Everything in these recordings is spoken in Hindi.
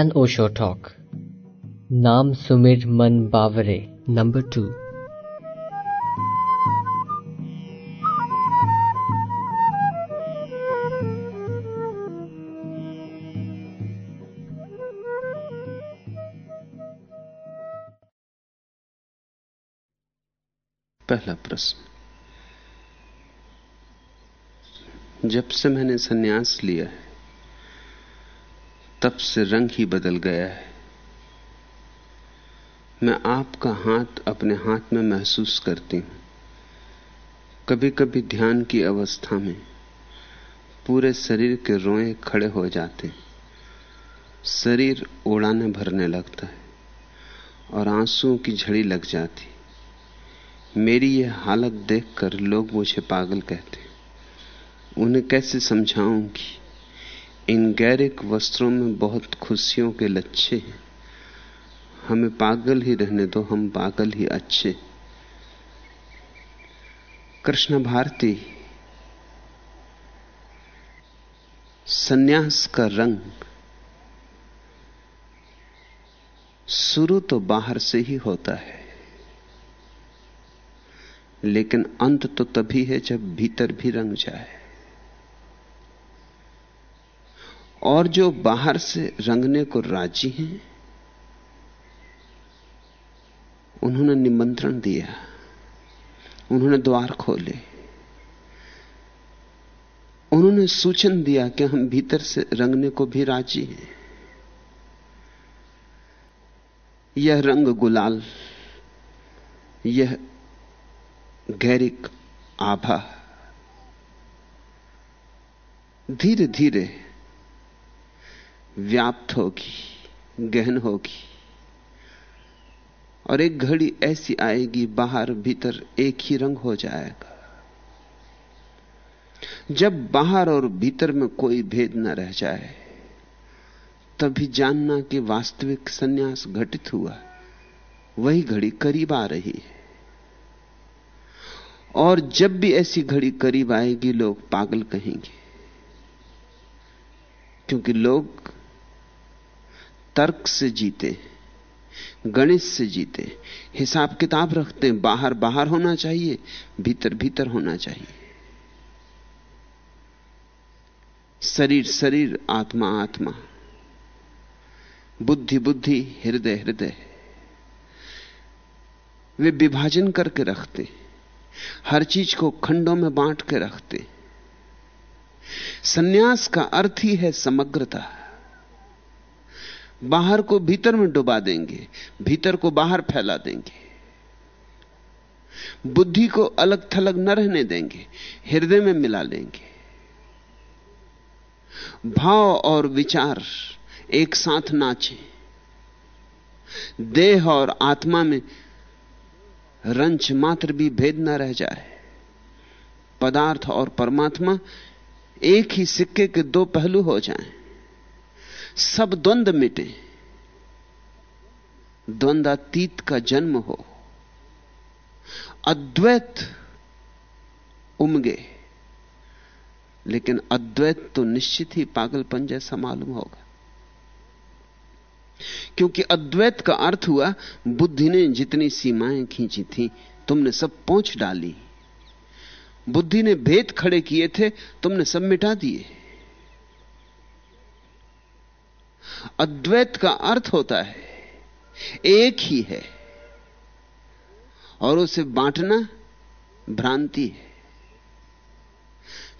एन ओशो टॉक नाम सुमिर मन बावरे नंबर टू पहला प्रश्न। जब से मैंने सन्यास लिया है तब से रंग ही बदल गया है। मैं आपका हाथ अपने हाथ में महसूस करती हूँ। कभी कभी ध्यान की अवस्था में पूरे शरीर के रोए खड़े हो जाते शरीर उड़ाने भरने लगता है और आंसुओं की झड़ी लग जाती मेरी यह हालत देखकर लोग मुझे पागल कहते उन्हें कैसे समझाऊं कि इन गैरिक वस्त्रों में बहुत खुशियों के लच्छे हैं। हमें पागल ही रहने दो, हम पागल ही अच्छे कृष्ण भारती, सन्यास का रंग। शुरू तो बाहर से ही होता है, लेकिन अंत तो तभी है जब भीतर भी रंग जाए। और जो बाहर से रंगने को राज़ी हैं, उन्होंने निमंत्रण दिया। उन्होंने द्वार खोले। उन्होंने सूचन दिया कि हम भीतर से रंगने को भी राज़ी हैं। यह रंग गुलाल, यह गैरिक आभा। धीरे धीरे व्याप्त होगी, गहन होगी। और एक घड़ी ऐसी आएगी, बाहर भीतर एक ही रंग हो जाएगा। जब बाहर और भीतर में कोई भेद न रह जाए, तभी जानना कि वास्तविक सन्यास घटित हुआ, वही घड़ी करीब आ रही है। और जब भी ऐसी घड़ी करीब आएगी, लोग पागल कहेंगे, क्योंकि लोग तर्क से जीते, गणित से जीते, हिसाब किताब रखते हैं, बाहर बाहर होना चाहिए, भीतर भीतर होना चाहिए। शरीर शरीर, आत्मा आत्मा। बुद्धि बुद्धि, हृदय हृदय। वे विभाजन करके रखते, हर चीज़ को खंडों में बांट के रखते। सन्यास का अर्थ ही है समग्रता। बाहर को भीतर में डुबा देंगे भीतर को बाहर फैला देंगे। बुद्धि को अलग थलग न रहने देंगे हृदय में मिला लेंगे। भाव और विचार एक साथ नाचे। देह और आत्मा में रंच मात्र भी भेद न रह जाए। पदार्थ और परमात्मा एक ही सिक्के के दो पहलू हो जाएँ, सब द्वंद मिटे। द्वंद्वातीत का जन्म हो। अद्वैत उमगे। लेकिन अद्वैत तो निश्चित ही पागलपन जैसा मालूम होगा। क्योंकि अद्वैत का अर्थ हुआ, बुद्धि ने जितनी सीमाएँ खींची थी, तुमने सब पहुँच डाली। बुद्धि ने भेद खड़े किए थे, तुमने सब मिटा दिए। अद्वैत का अर्थ होता है, एक ही है। और उसे बांटना भ्रांति है।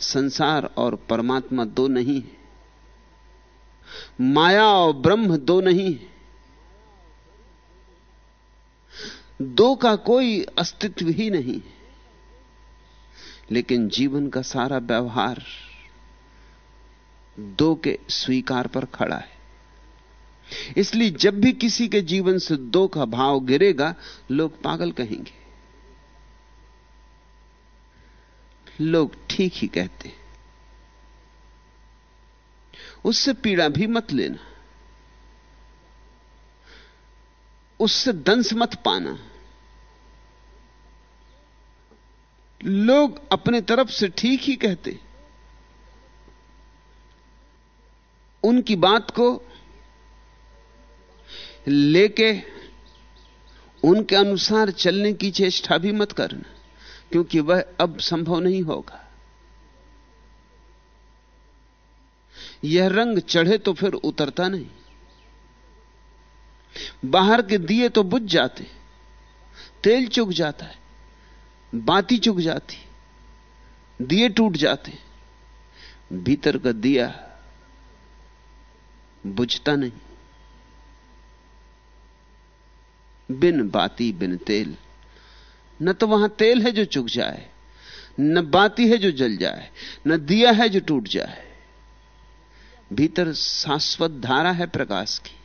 संसार और परमात्मा दो नहीं है। माया और ब्रह्म दो नहीं है। दो का कोई अस्तित्व ही नहीं लेकिन जीवन का सारा व्यवहार दो के स्वीकार पर खड़ा है। इसलिए जब भी किसी के जीवन से दो का भाव गिरेगा, लोग पागल कहेंगे। लोग ठीक ही कहते उससे पीड़ा भी मत लेना। उससे दंश मत पाना। लोग अपने तरफ़ से ठीक ही कहते उनकी बात को लेके उनके अनुसार चलने की चेष्टा भी मत करना, क्योंकि वह अब संभव नहीं होगा। यह रंग चढ़े तो फिर उतरता नहीं। बाहर के दिए तो बुझ जाते, तेल चुक जाता है, बाती चुक जाती, दिए टूट जाते, भीतर का दिया बुझता नहीं। बिन बाती बिन तेल। न तो वहाँ तेल है जो चुक जाए, न बाती है जो जल जाए, न दिया है जो टूट जाए। भीतर शाश्वत धारा है प्रकाश की।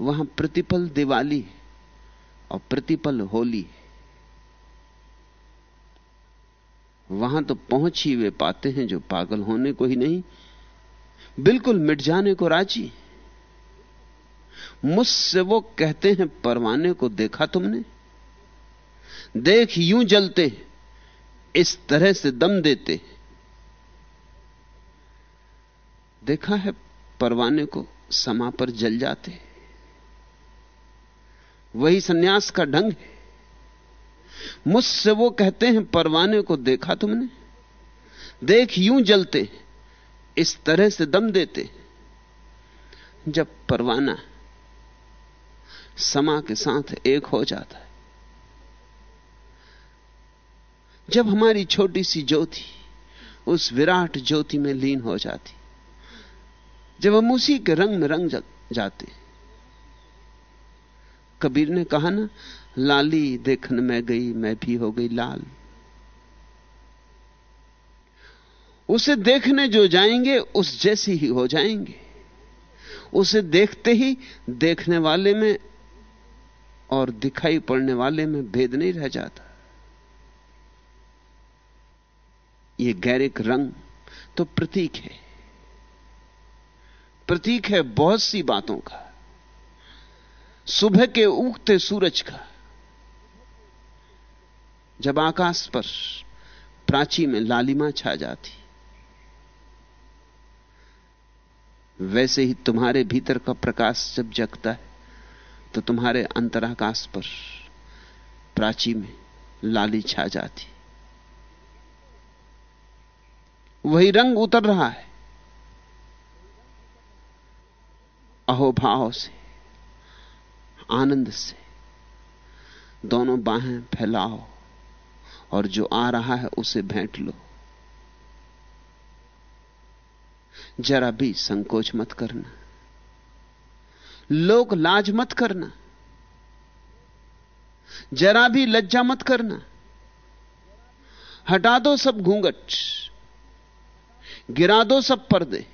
वहाँ प्रतिपल दिवाली और प्रतिपल होली वहाँ तो पहुँच ही वे पाते हैं जो पागल होने को ही नहीं, बिल्कुल मिट जाने को राज़ी मुझसे वो कहते हैं, परवाने को देखा तुमने? देख यूँ जलते इस तरह से दम देते देखा है, परवाने को समा पर जल जाते वही सन्यास का ढंग है। मुझसे वो कहते हैं, परवाने को देखा तुमने? देख यूँ जलते इस तरह से दम देते जब परवाना समा के साथ एक हो जाता है। जब हमारी छोटी सी ज्योति उस विराट ज्योति में लीन हो जाती, जब हम उसी के रंग में रंग जाते, कबीर ने कहा ना, लाली देखने में गई, मैं भी हो गई लाल। उसे देखने जो जाएँगे, उस जैसी ही हो जाएँगे। उसे देखते ही देखने वाले में और दिखाई पड़ने वाले में भेद नहीं रह जाता। यह गैरिक रंग तो प्रतीक है। प्रतीक है बहुत सी बातों का। सुबह के उगते सूरज का। जब आकाश पर प्राची में लालिमा छा जाती, वैसे ही तुम्हारे भीतर का प्रकाश जब जगता है तो तुम्हारे अंतराकाश पर प्राची में लाली छा जाती। वही रंग उतर रहा है। अहोभाव से, आनंद से, दोनों बाहें फैलाओ और जो आ रहा है उसे भेंट लो। जरा भी संकोच मत करना। लोक लाज मत करना। जरा भी लज्जा मत करना। हटा दो सब घूंघट। गिरा दो सब पर्दे।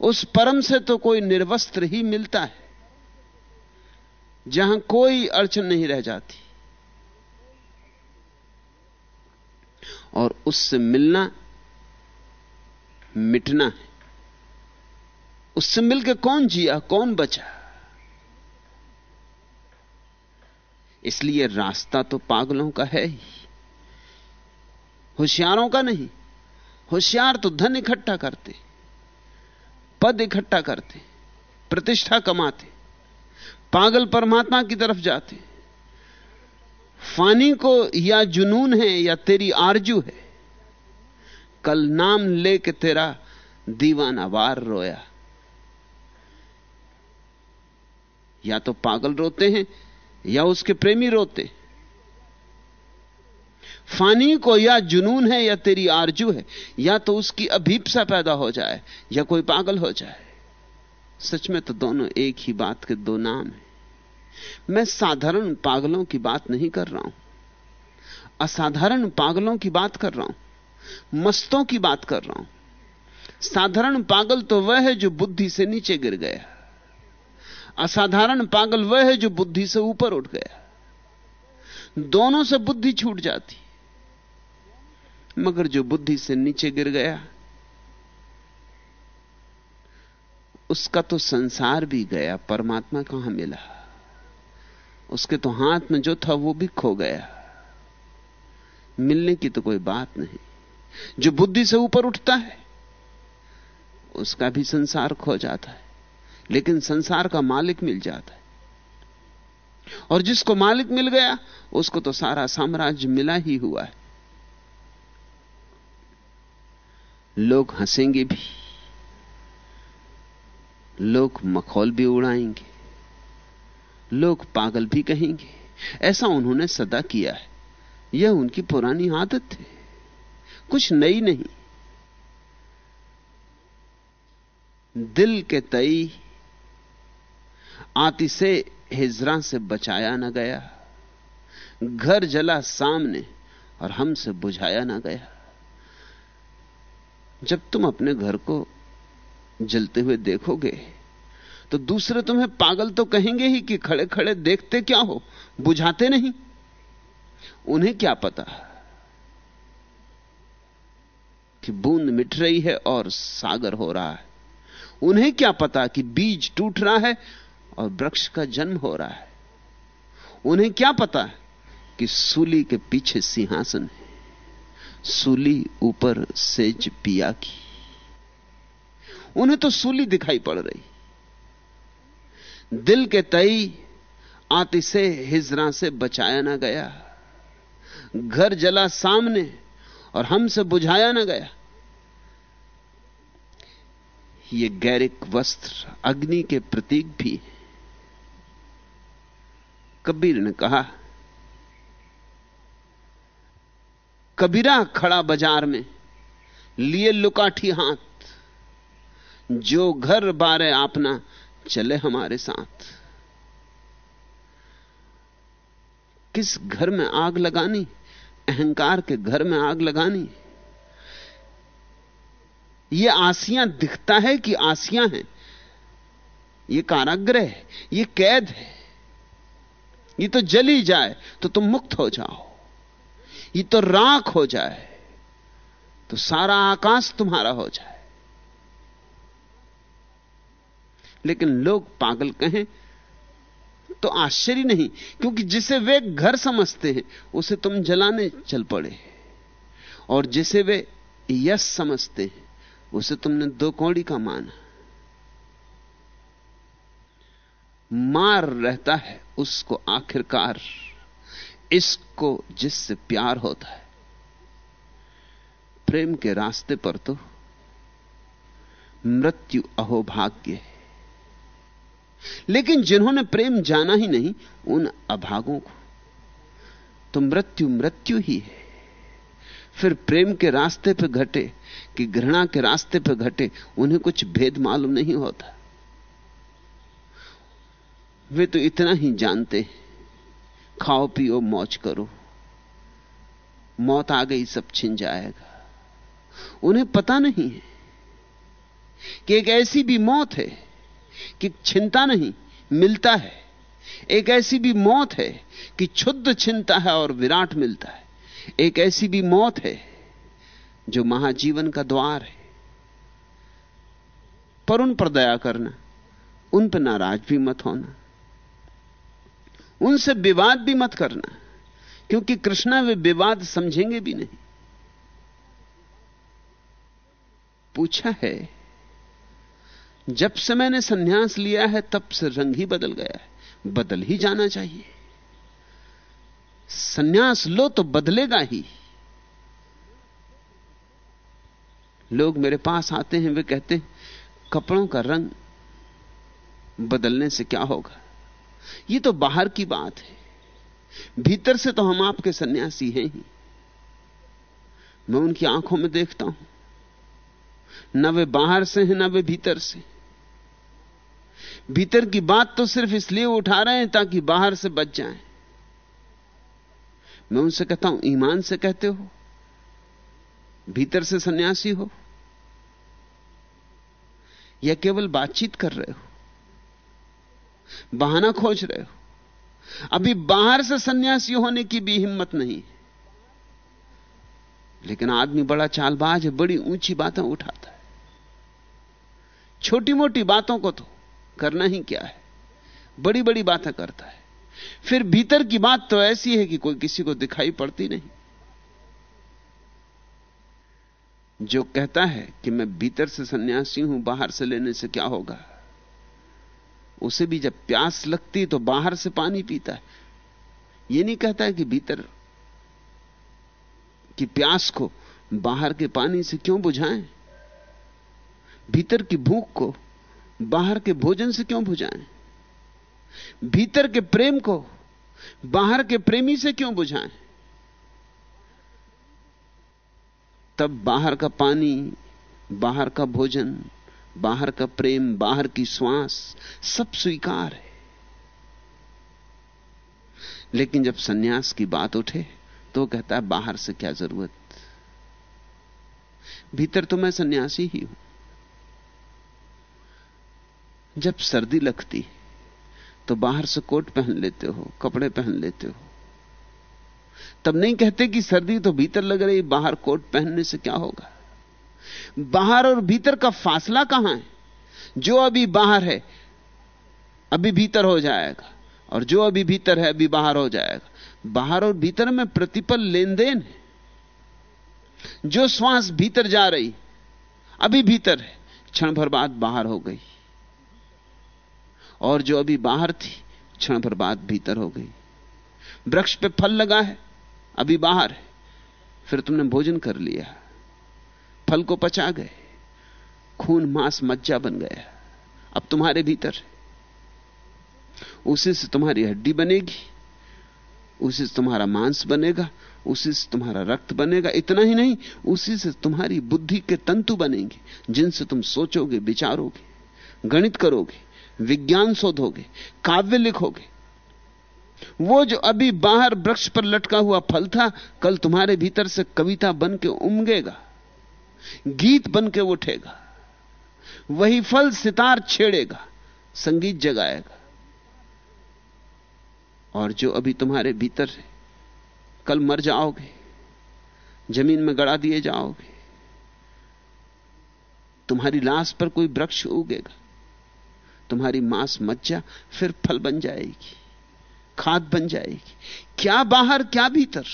उस परम से तो कोई निर्वस्त्र ही मिलता है, जहाँ कोई अड़चन नहीं रह जाती। और उससे मिलना, मिटना है। उससे मिलकर कौन जिया, कौन बचा? इसलिए रास्ता तो पागलों का है ही। होशियारों का नहीं, होशियार तो धन इकट्ठा करते, पद इकट्ठा करते, प्रतिष्ठा कमाते, पागल परमात्मा की तरफ़ जाते। फानी को या जुनून है या तेरी आरज़ू है। कल नाम लेके तेरा दीवाना वार रोया। या तो पागल रोते हैं, या उसके प्रेमी रोते फानी को या जुनून है, या तेरी आरज़ू है, या तो उसकी अभीपसा पैदा हो जाए, या कोई पागल हो जाए। सच में तो दोनों एक ही बात के दो नाम हैं। मैं साधारण पागलों की बात नहीं कर रहा हूँ। असाधारण पागलों की बात कर रहा हूँ। मस्तों की बात कर रहा हूँ। साधारण पागल तो वह है जो बुद्धि से नीचे गिर गया। असाधारण पागल वह है जो बुद्धि से ऊपर उठ गया। दोनों से बुद्धि छूट जाती। मगर जो बुद्धि से नीचे गिर गया, उसका तो संसार भी गया, परमात्मा कहाँ मिला? उसके तो हाथ में जो था वो भी खो गया। मिलने की तो कोई बात नहीं। जो बुद्धि से ऊपर उठता है, उसका भी संसार खो जाता है। लेकिन संसार का मालिक मिल जाता है। और जिसको मालिक मिल गया, उसको तो सारा साम्राज्य मिला ही हुआ है। लोग हंसेंगे भी, लोग मखौल भी उड़ाएँगे, लोग पागल भी कहेंगे। ऐसा उन्होंने सदा किया है। यह उनकी पुरानी आदत है। कुछ नई नहीं। दिल के तई आती से हिजरा से बचाया ना गया। घर जला सामने और हमसे बुझाया ना गया। जब तुम अपने घर को जलते हुए देखोगे तो दूसरे तुम्हें पागल तो कहेंगे ही कि खड़े खड़े देखते क्या हो, बुझाते नहीं। उन्हें क्या पता कि बूंद मिट रही है और सागर हो रहा है। उन्हें क्या पता कि बीज टूट रहा है और वृक्ष का जन्म हो रहा है। उन्हें क्या पता कि सूली के पीछे सिंहासन है। सूली ऊपर सेज पिया की। उन्हें तो सूली दिखाई पड़ रही। दिल के तई आती से हिजरा से बचाया ना गया। घर जला सामने और हमसे बुझाया ना गया। ये गैरिक वस्त्र अग्नि के प्रतीक भी है। कबीर ने कहा, कबीरा खड़ा बाज़ार में, लिए लुकाठी हाथ, जो घर बारे आपना चले हमारे साथ। किस घर में आग लगानी, अहंकार के घर में आग लगानी? ये आसियाँ दिखता है कि आसियाँ हैं? ये काराग्रह है, ये कैद है। ये तो जली जाए तो तुम मुक्त हो जाओ। ये तो राख हो जाए तो सारा आकाश तुम्हारा हो जाए। लेकिन लोग पागल कहें तो आश्चर्य नहीं, क्योंकि जिसे वे घर समझते हैं, उसे तुम जलाने चल पड़े। और जिसे वे यश समझते हैं, उसे तुमने दो कौड़ी का माना। मार रहता है उसको आखिरकार, इसको जिससे प्यार होता है। प्रेम के रास्ते पर तो मृत्यु अहोभाग्य है। लेकिन जिन्होंने प्रेम जाना ही नहीं, उन अभागों को तो मृत्यु मृत्यु ही है। फिर प्रेम के रास्ते पर घटे कि घृणा के रास्ते पर घटे, उन्हें कुछ भेद मालूम नहीं होता। वे तो इतना ही जानते खाओ, पियो, मौज करो। मौत आ गई, सब छिन जाएगा। उन्हें पता नहीं है कि एक ऐसी भी मौत है कि छिनता नहीं, मिलता है। एक ऐसी भी मौत है कि क्षुद्ध छिनता है और विराट मिलता है। एक ऐसी भी मौत है जो महाजीवन का द्वार है। पर उन पर दया करना, उन पर नाराज़ भी मत होना। उनसे विवाद भी मत करना, क्योंकि कृष्णा वे विवाद समझेंगे भी नहीं। पूछा है, जब से मैंने सन्यास लिया है, तब से रंग ही बदल गया है, बदल ही जाना चाहिए। सन्यास लो तो बदलेगा ही। लोग मेरे पास आते हैं, वे कहते हैं, कपड़ों का रंग बदलने से क्या होगा? ये तो बाहर की बात है। भीतर से तो हम आपके सन्यासी हैं ही। मैं उनकी आँखों में देखता हूँ। न वे बाहर से हैं, ना वे भीतर से। भीतर की बात तो सिर्फ़ इसलिए उठा रहे हैं ताकि बाहर से बच जाएँ। मैं उनसे कहता हूँ, ईमान से कहते हो। भीतर से सन्यासी हो। या केवल बातचीत कर रहे हो। बहाना खोज रहे हो। अभी बाहर से सन्यासी होने की भी हिम्मत नहीं। लेकिन आदमी बड़ा चालबाज है, बड़ी ऊँची बातें उठाता है। छोटी मोटी बातों को तो करना ही क्या है? बड़ी बड़ी बातें करता है। फिर भीतर की बात तो ऐसी है कि कोई किसी को दिखाई पड़ती नहीं। जो कहता है कि मैं भीतर से सन्यासी हूँ, बाहर से लेने से क्या होगा? उसे भी जब प्यास लगती तो बाहर से पानी पीता है। यह नहीं कहता है कि भीतर की प्यास को बाहर के पानी से क्यों बुझाएँ? भीतर की भूख को बाहर के भोजन से क्यों बुझाएँ? भीतर के प्रेम को बाहर के प्रेमी से क्यों बुझाएँ? तब बाहर का पानी, बाहर का भोजन बाहर का प्रेम, बाहर की श्वास, सब स्वीकार है। लेकिन जब सन्यास की बात उठे तो कहता है बाहर से क्या ज़रूरत? भीतर तो मैं सन्यासी ही हूँ। जब सर्दी लगती तो बाहर से कोट पहन लेते हो, कपड़े पहन लेते हो। तब नहीं कहते कि सर्दी तो भीतर लग रही, बाहर कोट पहनने से क्या होगा? बाहर और भीतर का फासला कहाँ है? जो अभी बाहर है, अभी भीतर हो जाएगा। और जो अभी भीतर है, अभी बाहर हो जाएगा। बाहर और भीतर में प्रतिपल लेन देन है। जो श्वास भीतर जा रही, अभी भीतर है। क्षण भर बाद बाहर हो गई। और जो अभी बाहर थी, क्षण भर बाद भीतर हो गई। वृक्ष पे फल लगा है, अभी बाहर है। फिर तुमने भोजन कर लिया फल को पचा गए। खून मांस मज्जा बन गया। अब तुम्हारे भीतर उसी से तुम्हारी हड्डी बनेगी। उसी से तुम्हारा मांस बनेगा। उसी से तुम्हारा रक्त बनेगा। इतना ही नहीं, उसी से तुम्हारी बुद्धि के तंतु बनेंगे, जिनसे तुम सोचोगे, विचारोगे, गणित करोगे, विज्ञान शोधोगे, काव्य लिखोगे। वो जो अभी बाहर वृक्ष पर लटका हुआ फल था, कल तुम्हारे भीतर से कविता बन के उमगेगा। गीत बन के उठेगा, वही फल सितार छेड़ेगा, संगीत जगाएगा। और जो अभी तुम्हारे भीतर है, कल मर जाओगे, ज़मीन में गड़ा दिए जाओगे, तुम्हारी लाश पर कोई वृक्ष उगेगा, तुम्हारी मांस मज्जा फिर फल बन जाएगी, खाद बन जाएगी, क्या बाहर, क्या भीतर?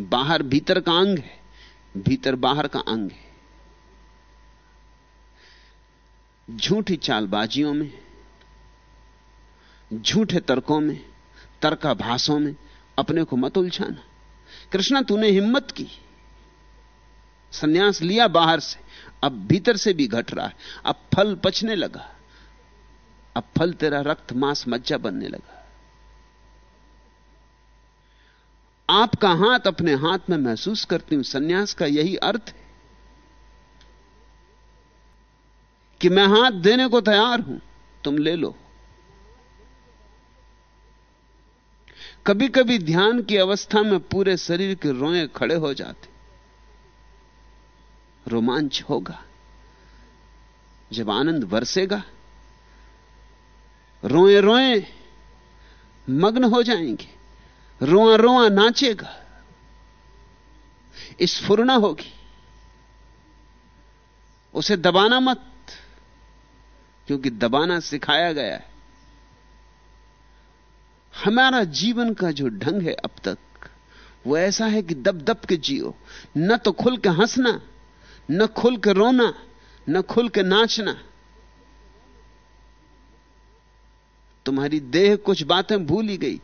बाहर भीतर का अंग है, भीतर बाहर का अंग है। झूठी चालबाजियों में, झूठे तर्कों में तर्का भाषों में अपने को मत उलझाना। कृष्णा, तूने हिम्मत की। सन्यास लिया बाहर से, अब भीतर से भी घट रहा है। अब फल पचने लगा। अब फल तेरा रक्त मांस मज्जा बनने लगा। आपका हाथ अपने हाथ में महसूस करती हूँ। सन्यास का यही अर्थ है कि मैं हाथ देने को तैयार हूँ, तुम ले लो। कभी कभी ध्यान की अवस्था में पूरे शरीर के रोए खड़े हो जाते। रोमांच होगा। जब आनंद बरसेगा रोए रोए मग्न हो जाएँगे। रोआ रोआ नाचेगा। इस स्फुरना होगी। उसे दबाना मत, क्योंकि दबाना सिखाया गया है। हमारा जीवन का जो ढंग है अब तक, वो ऐसा है कि दब दब के जियो। न तो खुल के हंसना, न खुल के रोना, न खुल के नाचना। तुम्हारी देह कुछ बातें भूल गई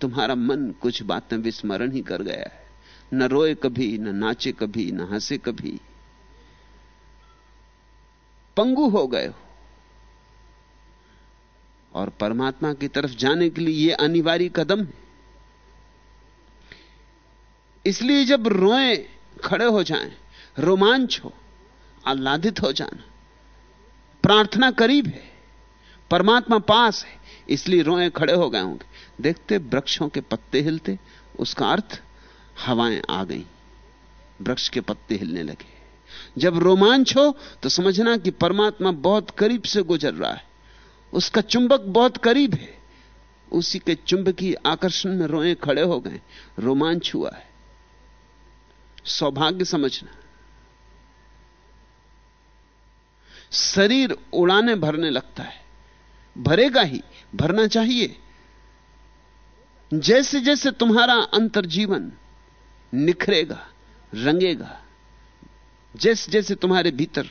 तुम्हारा मन कुछ बातें विस्मरण ही कर गया है। न रोए कभी न नाचे कभी न हंसे कभी। पंगु हो गए हो। और परमात्मा की तरफ़ जाने के लिए यह अनिवार्य कदम है। इसलिए जब रोए खड़े हो जाएँ, रोमांच हो आह्लादित हो जाना प्रार्थना करीब है परमात्मा पास है इसलिए रोए खड़े हो गए होंगे। देखते, वृक्षों के पत्ते हिलते, उसका अर्थ, हवाएँ आ गई। वृक्ष के पत्ते हिलने लगे। जब रोमांच हो तो समझना कि परमात्मा बहुत करीब से गुजर रहा है। उसका चुंबक बहुत करीब है। उसी के चुंबकीय आकर्षण में रोए खड़े हो गए। रोमांच हुआ है। सौभाग्य समझना। शरीर उड़ाने भरने लगता है। भरेगा ही, भरना चाहिए। जैसे जैसे तुम्हारा अंतर जीवन निखरेगा, रंगेगा, जैसे जैसे तुम्हारे भीतर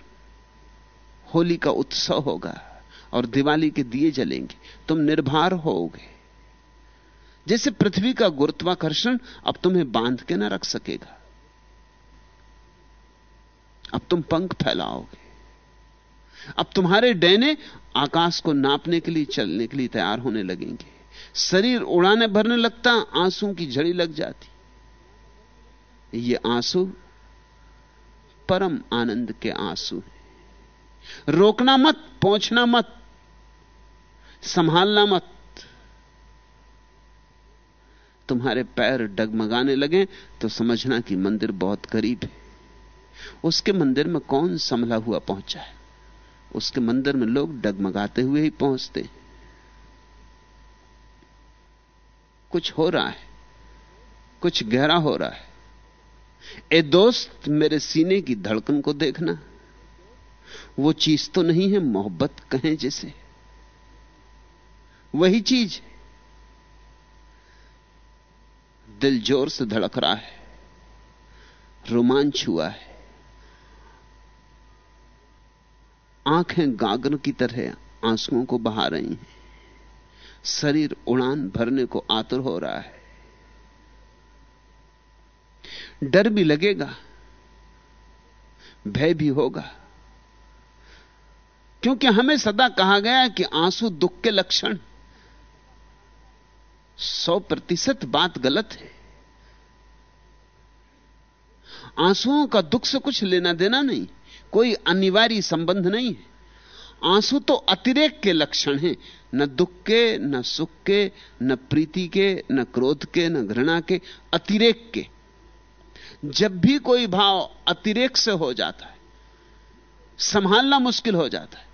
होली का उत्सव होगा और दिवाली के दिए जलेंगे, तुम निर्भर होोगे। जैसे पृथ्वी का गुरुत्वाकर्षण अब तुम्हें बाँध के ना रख सकेगा, अब तुम पंख फैलाओगे, अब तुम्हारे डैने आकाश को नापने के लिए, चलने के लिए तैयार होने लगेंगे। शरीर उड़ाने भरने लगता आँसू की झड़ी लग जाती। ये आँसू परम आनंद के आँसू हैं। रोकना मत, पहुँचना मत, संभालना मत। तुम्हारे पैर डगमगाने लगे तो समझना कि मंदिर बहुत करीब है। उसके मंदिर में कौन संभला हुआ पहुँचा है? उसके मंदिर में लोग डगमगाते हुए ही पहुँचते कुछ हो रहा है, कुछ गहरा हो रहा है। ए दोस्त, मेरे सीने की धड़कन को देखना, वो चीज़ तो नहीं है मोहब्बत कहें जिसे। वही चीज़ दिल ज़ोर से धड़क रहा है, रोमांच हुआ है। आँखें गागर की तरह आंसुओं को बहा रही हैं। शरीर उड़ान भरने को आतुर हो रहा है। डर भी लगेगा, भय भी होगा। क्योंकि हमें सदा कहा गया कि आँसू दुख के लक्षण, सौ प्रतिशत बात गलत है। आंसुओं का दुख से कुछ लेना देना नहीं, कोई अनिवार्य संबंध नहीं है। आँसू तो अतिरेक के लक्षण हैं। न दुख के, न सुख के, न प्रीति के, न क्रोध के, न घृणा के, अतिरेक के। जब भी कोई भाव अतिरेक से हो जाता है, संभालना मुश्किल हो जाता है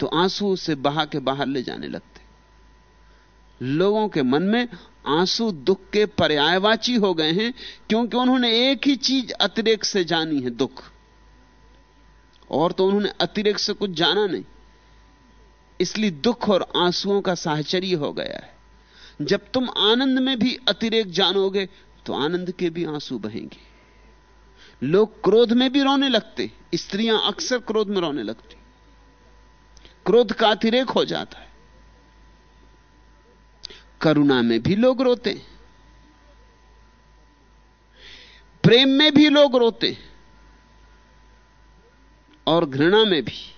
तो आँसू उसे बहा के बाहर ले जाने लगते लोगों के मन में आँसू दुख के पर्यायवाची हो गए हैं, क्योंकि उन्होंने एक ही चीज़ अतिरेक से जानी है, दुख। और तो उन्होंने अतिरेक से कुछ जाना नहीं। इसलिए दुख और आंसुओं का साहचर्य हो गया है। जब तुम आनंद में भी अतिरेक जानोगे तो आनंद के भी आँसू बहेंगे। लोग क्रोध में भी रोने लगते, स्त्रियाँ अक्सर क्रोध में रोने लगती। क्रोध का अतिरेक हो जाता है। करुणा में भी लोग रोते प्रेम में भी लोग रोते और घृणा में भी।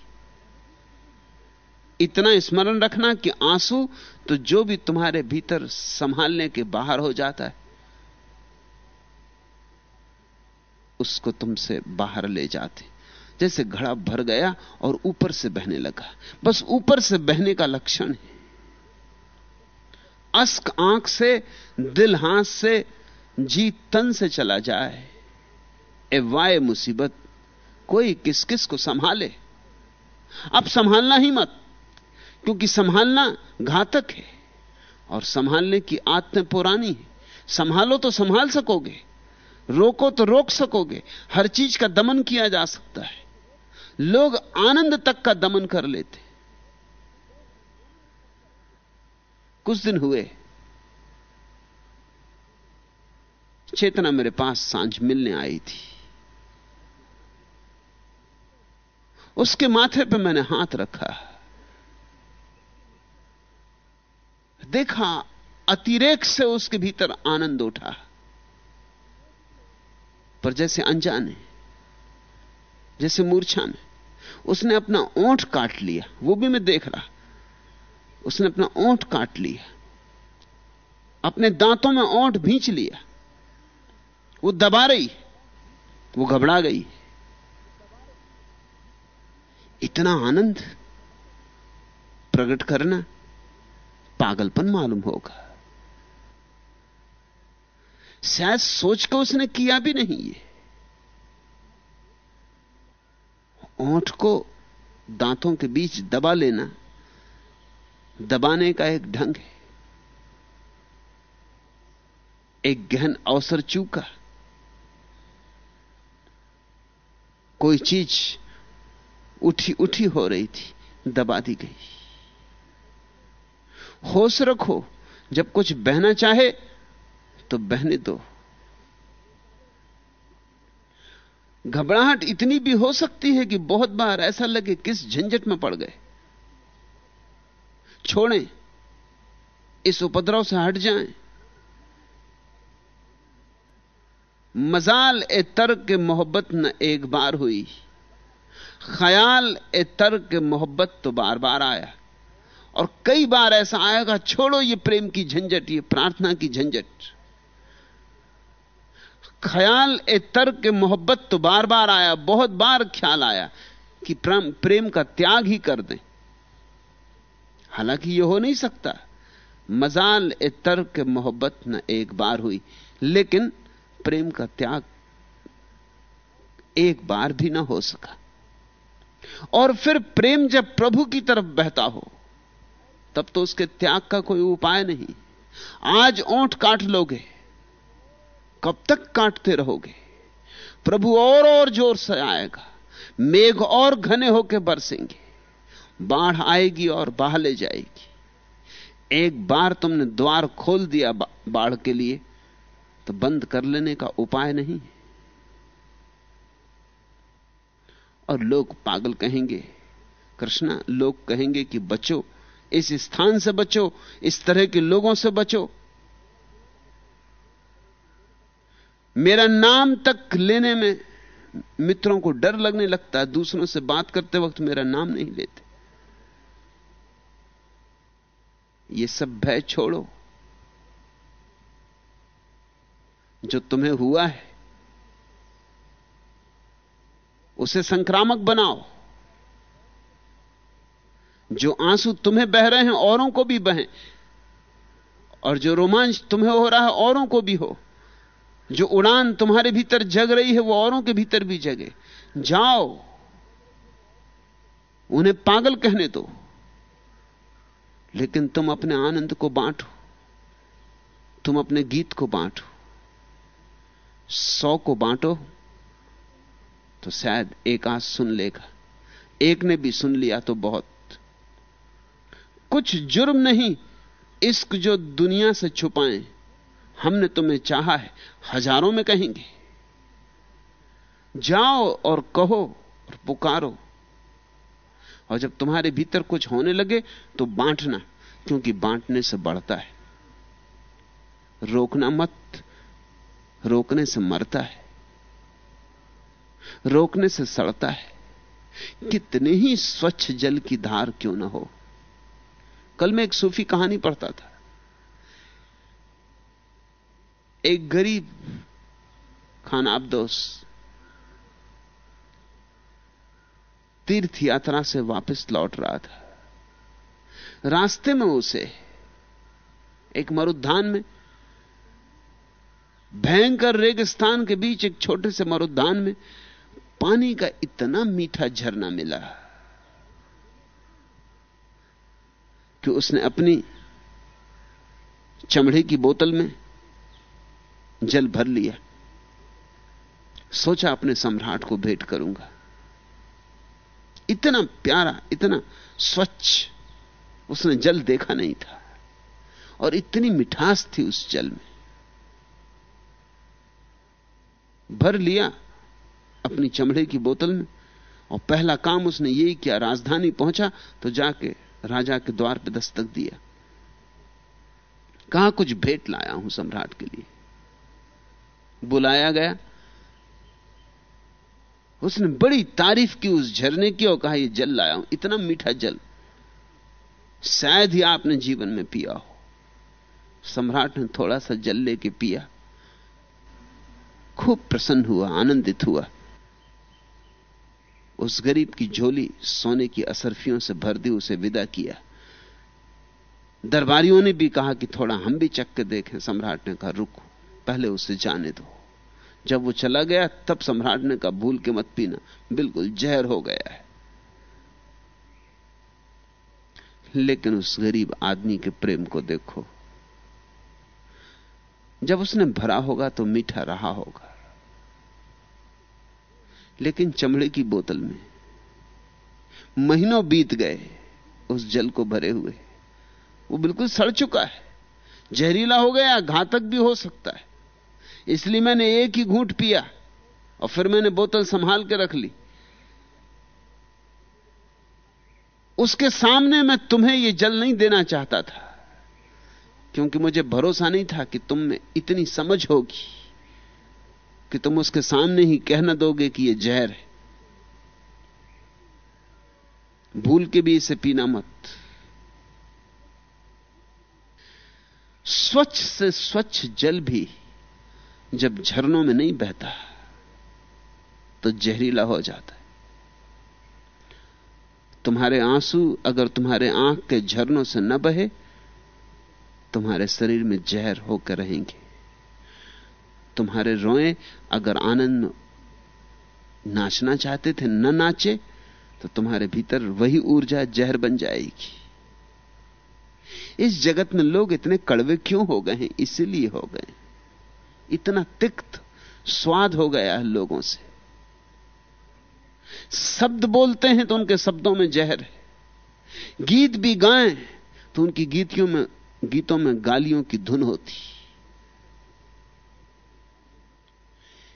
इतना स्मरण रखना कि आँसू तो जो भी तुम्हारे भीतर संभालने के बाहर हो जाता है, उसको तुमसे बाहर ले जाते। जैसे घड़ा भर गया और ऊपर से बहने लगा। बस ऊपर से बहने का लक्षण है। अस्क आँख से, दिल हाथ से, जी तन से चला जाए। ए वाय मुसीबत, कोई किस किस को संभाले? अब संभालना ही मत। क्योंकि संभालना घातक है और संभालने की आत्म पुरानी है। संभालो तो संभाल सकोगे, रोको तो रोक सकोगे, हर चीज़ का दमन किया जा सकता है। लोग आनंद तक का दमन कर लेते। कुछ दिन हुए। चेतना मेरे पास साँझ मिलने आई थी। उसके माथे पे मैंने हाथ रखा। देखा, अतिरेक से उसके भीतर आनंद उठा। पर जैसे अनजाने जैसे मूर्छा में उसने अपना ओंठ काट लिया। वो भी मैं देख रहा। उसने अपना ओंठ काट लिया। अपने दांतों में ओंठ भींच लिया। वो दबा रही, वो घबरा गई। इतना आनंद प्रकट करना पागलपन मालूम होगा। शायद सोच कर उसने किया भी नहीं ये। ओंठ को दांतों के बीच दबा लेना, दबाने का एक ढंग है। एक गहन अवसर चूका। कोई चीज़ उठी उठी हो रही थी, दबा दी गई। होश रखो। जब कुछ बहना चाहे तो बहने दो। घबराहट इतनी भी हो सकती है कि बहुत बार ऐसा लगे किस झंझट में पड़ गए। छोड़ें, इस उपद्रव से हट जाएँ। मजाल ए तर्क के मोहब्बत न एक बार हुई। ख्याल ए तर्क के मोहब्बत तो बार बार आया। और कई बार ऐसा आएगा छोड़ो ये प्रेम की झंझट, ये प्रार्थना की झंझट। ख्याल ए तर्क मोहब्बत तो बार बार आया, बहुत बार ख्याल आया कि प्रेम प्रेम का त्याग ही कर दें। हालाँकि यह हो नहीं सकता। मजाल ए तर्क मोहब्बत न एक बार हुई, लेकिन प्रेम का त्याग एक बार भी ना हो सका। और फिर प्रेम जब प्रभु की तरफ़ बहता हो तब तो उसके त्याग का कोई उपाय नहीं। आज ओंठ काट लोगे, कब तक काटते रहोगे? प्रभु और और ज़ोर से आएगा, मेघ और घने होकर बरसेंगे, बाढ़ आएगी और बहा ले जाएगी। एक बार तुमने द्वार खोल दिया बाढ़ के लिए तो बंद कर लेने का उपाय नहीं। और लोग पागल कहेंगे, कृष्णा, लोग कहेंगे कि बचो इस स्थान से बचो, इस तरह के लोगों से बचो। मेरा नाम तक लेने में मित्रों को डर लगने लगता है, दूसरों से बात करते वक्त मेरा नाम नहीं लेते। ये सब भय छोड़ो। जो तुम्हें हुआ है, उसे संक्रामक बनाओ। जो आँसू तुम्हें बह रहे हैं, औरों को भी बहें। और जो रोमांच तुम्हें हो रहा है, औरों को भी हो। जो उड़ान तुम्हारे भीतर जग रही है, वो औरों के भीतर भी जगे। जाओ, उन्हें पागल कहने दो, लेकिन तुम अपने आनंद को बांटो। तुम अपने गीत को बांटो। सौ को बांटो तो शायद एक आज सुन लेगा। एक ने भी सुन लिया तो बहुत। कुछ जुर्म नहीं, इश्क जो दुनिया से छुपाएँ, हमने तुम्हें चाहा है, हज़ारों में कहेंगे। जाओ और कहो और पुकारो। और जब तुम्हारे भीतर कुछ होने लगे तो बांटना, क्योंकि बांटने से बढ़ता है। रोकना मत, रोकने से मरता है। रोकने से सड़ता है। कितने ही स्वच्छ जल की धार क्यों ना हो। कल मैं एक सूफी कहानी पढ़ता था। एक गरीब खान आबदोस तीर्थ यात्रा से वापस लौट रहा था। रास्ते में उसे एक मरुद्धान में भयंकर रेगिस्तान के बीच एक छोटे से मरुद्धान में पानी का इतना मीठा झरना मिला। कि उसने अपनी चमड़े की बोतल में जल भर लिया। सोचा अपने सम्राट को भेंट करूँगा। इतना प्यारा, इतना स्वच्छ उसने जल देखा नहीं था और इतनी मिठास थी उस जल में। भर लिया अपनी चमड़े की बोतल में और पहला काम उसने यही किया, राजधानी पहुँचा तो जाके राजा के द्वार पर दस्तक दिया। कहा कुछ भेंट लाया हूँ सम्राट के लिए? बुलाया गया। उसने बड़ी तारीफ़ की उस झरने की और कहा यह जल लाया हूँ, इतना मीठा जल। शायद ही आपने जीवन में पिया हो। सम्राट ने थोड़ा सा जल लेके पिया। खूब प्रसन्न हुआ, आनंदित हुआ। उस गरीब की झोली सोने की असरफियों से भर दी, उसे विदा किया। दरबारियों ने भी कहा कि थोड़ा हम भी चक के देखें, सम्राट ने कहा, रुको, पहले उसे जाने दो। जब वो चला गया, तब सम्राट ने कहा, भूल के मत पीना, बिल्कुल जहर हो गया है। लेकिन उस गरीब आदमी के प्रेम को देखो। जब उसने भरा होगा तो मीठा रहा होगा। लेकिन चमड़े की बोतल में। महीनों बीत गए उस जल को भरे हुए। वो बिल्कुल सड़ चुका है। जहरीला हो गया, घातक भी हो सकता है। इसलिए मैंने एक ही घूंट पिया और फिर मैंने बोतल संभाल के रख ली। उसके सामने मैं तुम्हें यह जल नहीं देना चाहता था, क्योंकि मुझे भरोसा नहीं था कि तुम में इतनी समझ होगी। कि तुम उसके सामने ही कहना दोगे कि यह जहर है। भूल के भी इसे पीना मत। स्वच्छ से स्वच्छ जल भी जब झरनों में नहीं बहता तो जहरीला हो जाता है। तुम्हारे आँसू अगर तुम्हारे आँख के झरनों से न बहे, तुम्हारे शरीर में जहर होकर रहेंगे। तुम्हारे रोए अगर आनंद नाचना चाहते थे, न नाचे तो तुम्हारे भीतर वही ऊर्जा जहर बन जाएगी। इस जगत में लोग इतने कड़वे क्यों हो गए हैं? इसीलिए हो गए। इतना तिक्त स्वाद हो गया है लोगों से। शब्द बोलते हैं तो उनके शब्दों में जहर है। गीत भी गाएँ तो उनकी गीतियों में, गीतों में गालियों की धुन होती।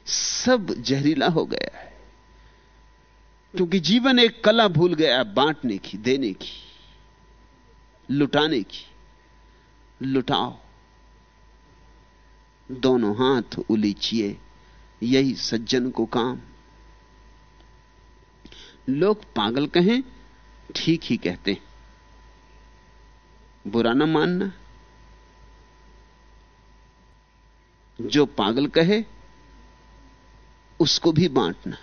सब जहरीला हो गया है। क्योंकि जीवन एक कला भूल गया बांटने की, देने की, लुटाने की। लुटाओ। दोनों हाथ उलीचिए, यही सज्जन को काम। लोग पागल कहें, ठीक ही कहते हैं। बुरा ना मानना। जो पागल कहे उसको भी बांटना।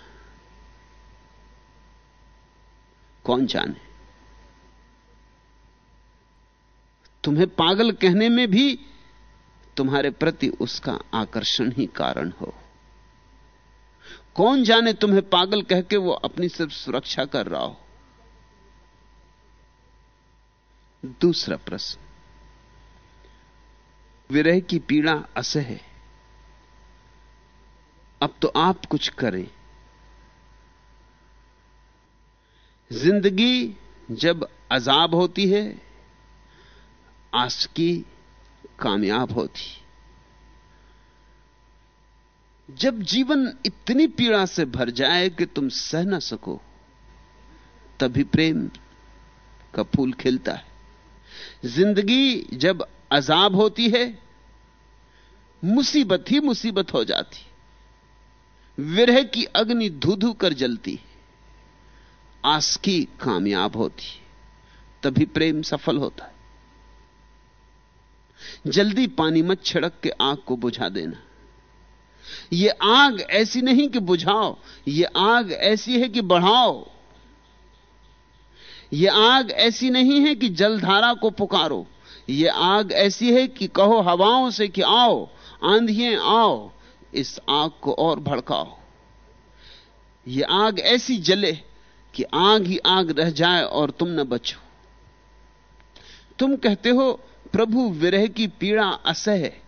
कौन जाने? तुम्हें पागल कहने में भी तुम्हारे प्रति उसका आकर्षण ही कारण हो। कौन जाने तुम्हें पागल कह के वो अपनी सिर्फ़ सुरक्षा कर रहा हो? दूसरा प्रश्न। विरह की पीड़ा असह है। अब तो आप कुछ करें। ज़िंदगी जब अजाब होती है, आशकी कामयाब होती। जब जीवन इतनी पीड़ा से भर जाए कि तुम सह ना सको, तभी प्रेम का फूल खिलता है। ज़िंदगी जब अजाब होती है, मुसीबत ही मुसीबत हो जाती। विरह की अग्नि धू धू कर जलती आस की कामयाब होती तभी प्रेम सफल होता है। जल्दी पानी मत छिड़क के आग को बुझा देना। यह आग ऐसी नहीं कि बुझाओ यह आग ऐसी है कि बढ़ाओ। यह आग ऐसी नहीं है कि जलधारा को पुकारो। यह आग ऐसी है कि कहो हवाओं से कि आओ आंधिए आओ। इस आग को और भड़काओ। यह आग ऐसी जले कि आग ही आग रह जाए और तुम न बचो। तुम कहते हो, प्रभु विरह की पीड़ा असह है।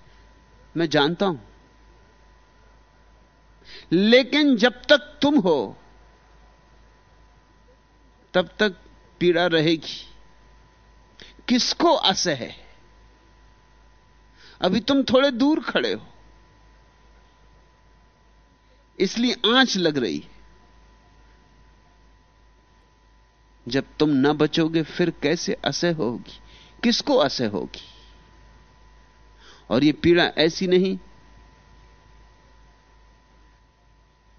मैं जानता हूँ। लेकिन जब तक तुम हो, तब तक पीड़ा रहेगी। किसको असह है? अभी तुम थोड़े दूर खड़े हो। इसलिए आँच लग रही। जब तुम न बचोगे, फिर कैसे असह होगी? किसको असह होगी? और यह पीड़ा ऐसी नहीं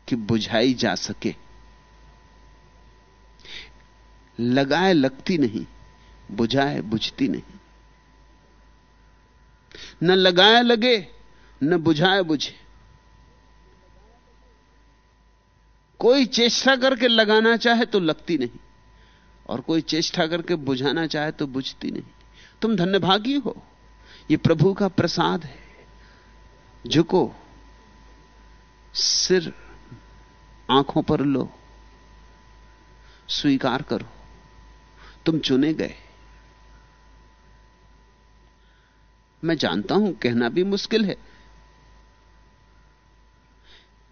कि बुझाई जा सके। लगाए लगती नहीं, बुझाए बुझती नहीं। न लगाए लगे, न बुझाए बुझे। कोई चेष्टा करके लगाना चाहे तो लगती नहीं। और कोई चेष्टा करके बुझाना चाहे तो बुझती नहीं। तुम धन्यभागी हो। यह प्रभु का प्रसाद है। झुको। सिर आँखों पर लो। स्वीकार करो। तुम चुने गए। मैं जानता हूँ कहना भी मुश्किल है।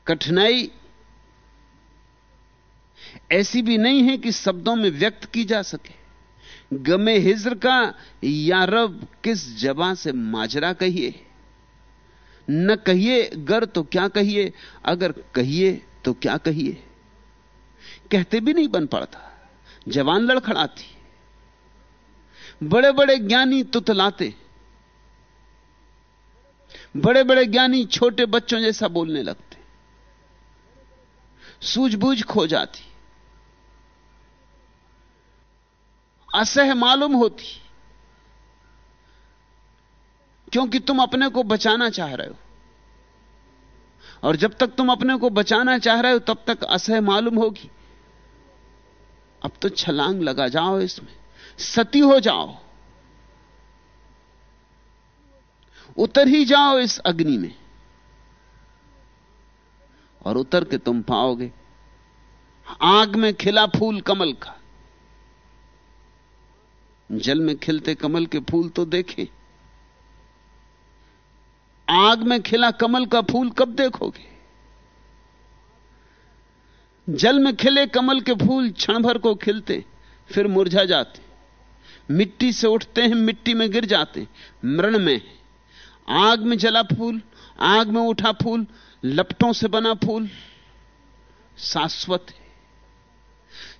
कठिनाई ऐसी भी नहीं है कि शब्दों में व्यक्त की जा सके। गमे हिजर का या रब किस जबा से माजरा कहिए? न कहिए गर तो क्या कहिए? अगर कहिए तो क्या कहिए? कहते भी नहीं बन पड़ता। जवान लड़खड़ाती। बड़े बड़े ज्ञानी तुतलाते। बड़े बड़े ज्ञानी छोटे बच्चों जैसा बोलने लगते। सूझबूझ खो जाती। असह मालूम होती। क्योंकि तुम अपने को बचाना चाह रहे हो। और जब तक तुम अपने को बचाना चाह रहे हो, तब तक असह मालूम होगी। अब तो छलांग लगा जाओ इसमें। सती हो जाओ। उतर ही जाओ इस अग्नि में। और उतर के तुम पाओगे, आग में खिला फूल कमल का। जल में खिलते कमल के फूल तो देखें। आग में खिला कमल का फूल कब देखोगे? जल में खिले कमल के फूल क्षण भर को खिलते, फिर मुरझा जाते। मिट्टी से उठते हैं, मिट्टी में गिर जाते। मृण में आग में जला फूल, आग में उठा फूल, लपटों से बना फूल। शाश्वत है।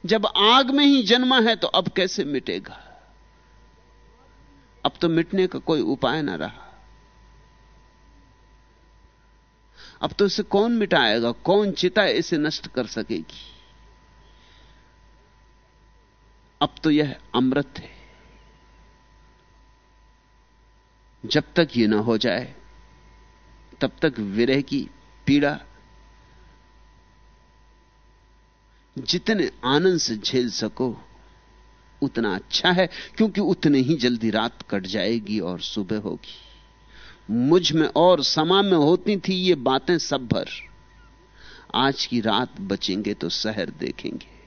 जब आग में ही जन्मा है तो अब कैसे मिटेगा? अब तो मिटने का कोई उपाय ना रहा। अब तो इसे कौन मिटाएगा, कौन चिता इसे नष्ट कर सकेगी? अब तो यह अमृत है। जब तक यह ना हो जाए, तब तक विरह की पीड़ा जितने आनंद से झेल सको उतना अच्छा है, क्योंकि उतने ही जल्दी रात कट जाएगी और सुबह होगी। मुझमें और समा में होती थी ये बातें सब भर। आज की रात बचेंगे तो शहर देखेंगे।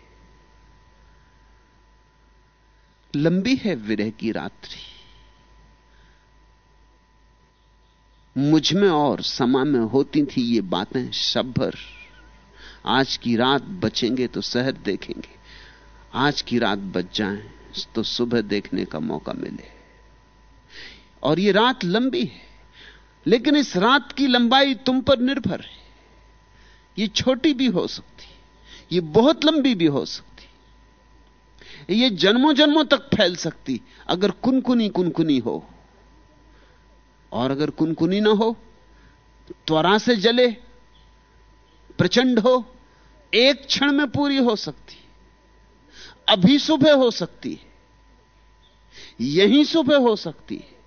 लंबी है विरह की रात्रि। मुझमें और समा में होती थी ये बातें सब भर। आज की रात बचेंगे तो शहर देखेंगे। आज की रात बच जाए तो सुबह देखने का मौका मिले। और ये रात लंबी है, लेकिन इस रात की लंबाई तुम पर निर्भर है। ये छोटी भी हो सकती, ये बहुत लंबी भी हो सकती। ये जन्मों जन्मों तक फैल सकती, अगर कुनकुनी कुनकुनी हो। और अगर कुनकुनी ना हो, त्वरा से जले, प्रचंड हो, एक क्षण में पूरी हो सकती। अभी सुबह हो सकती है। यही सुबह हो सकती है।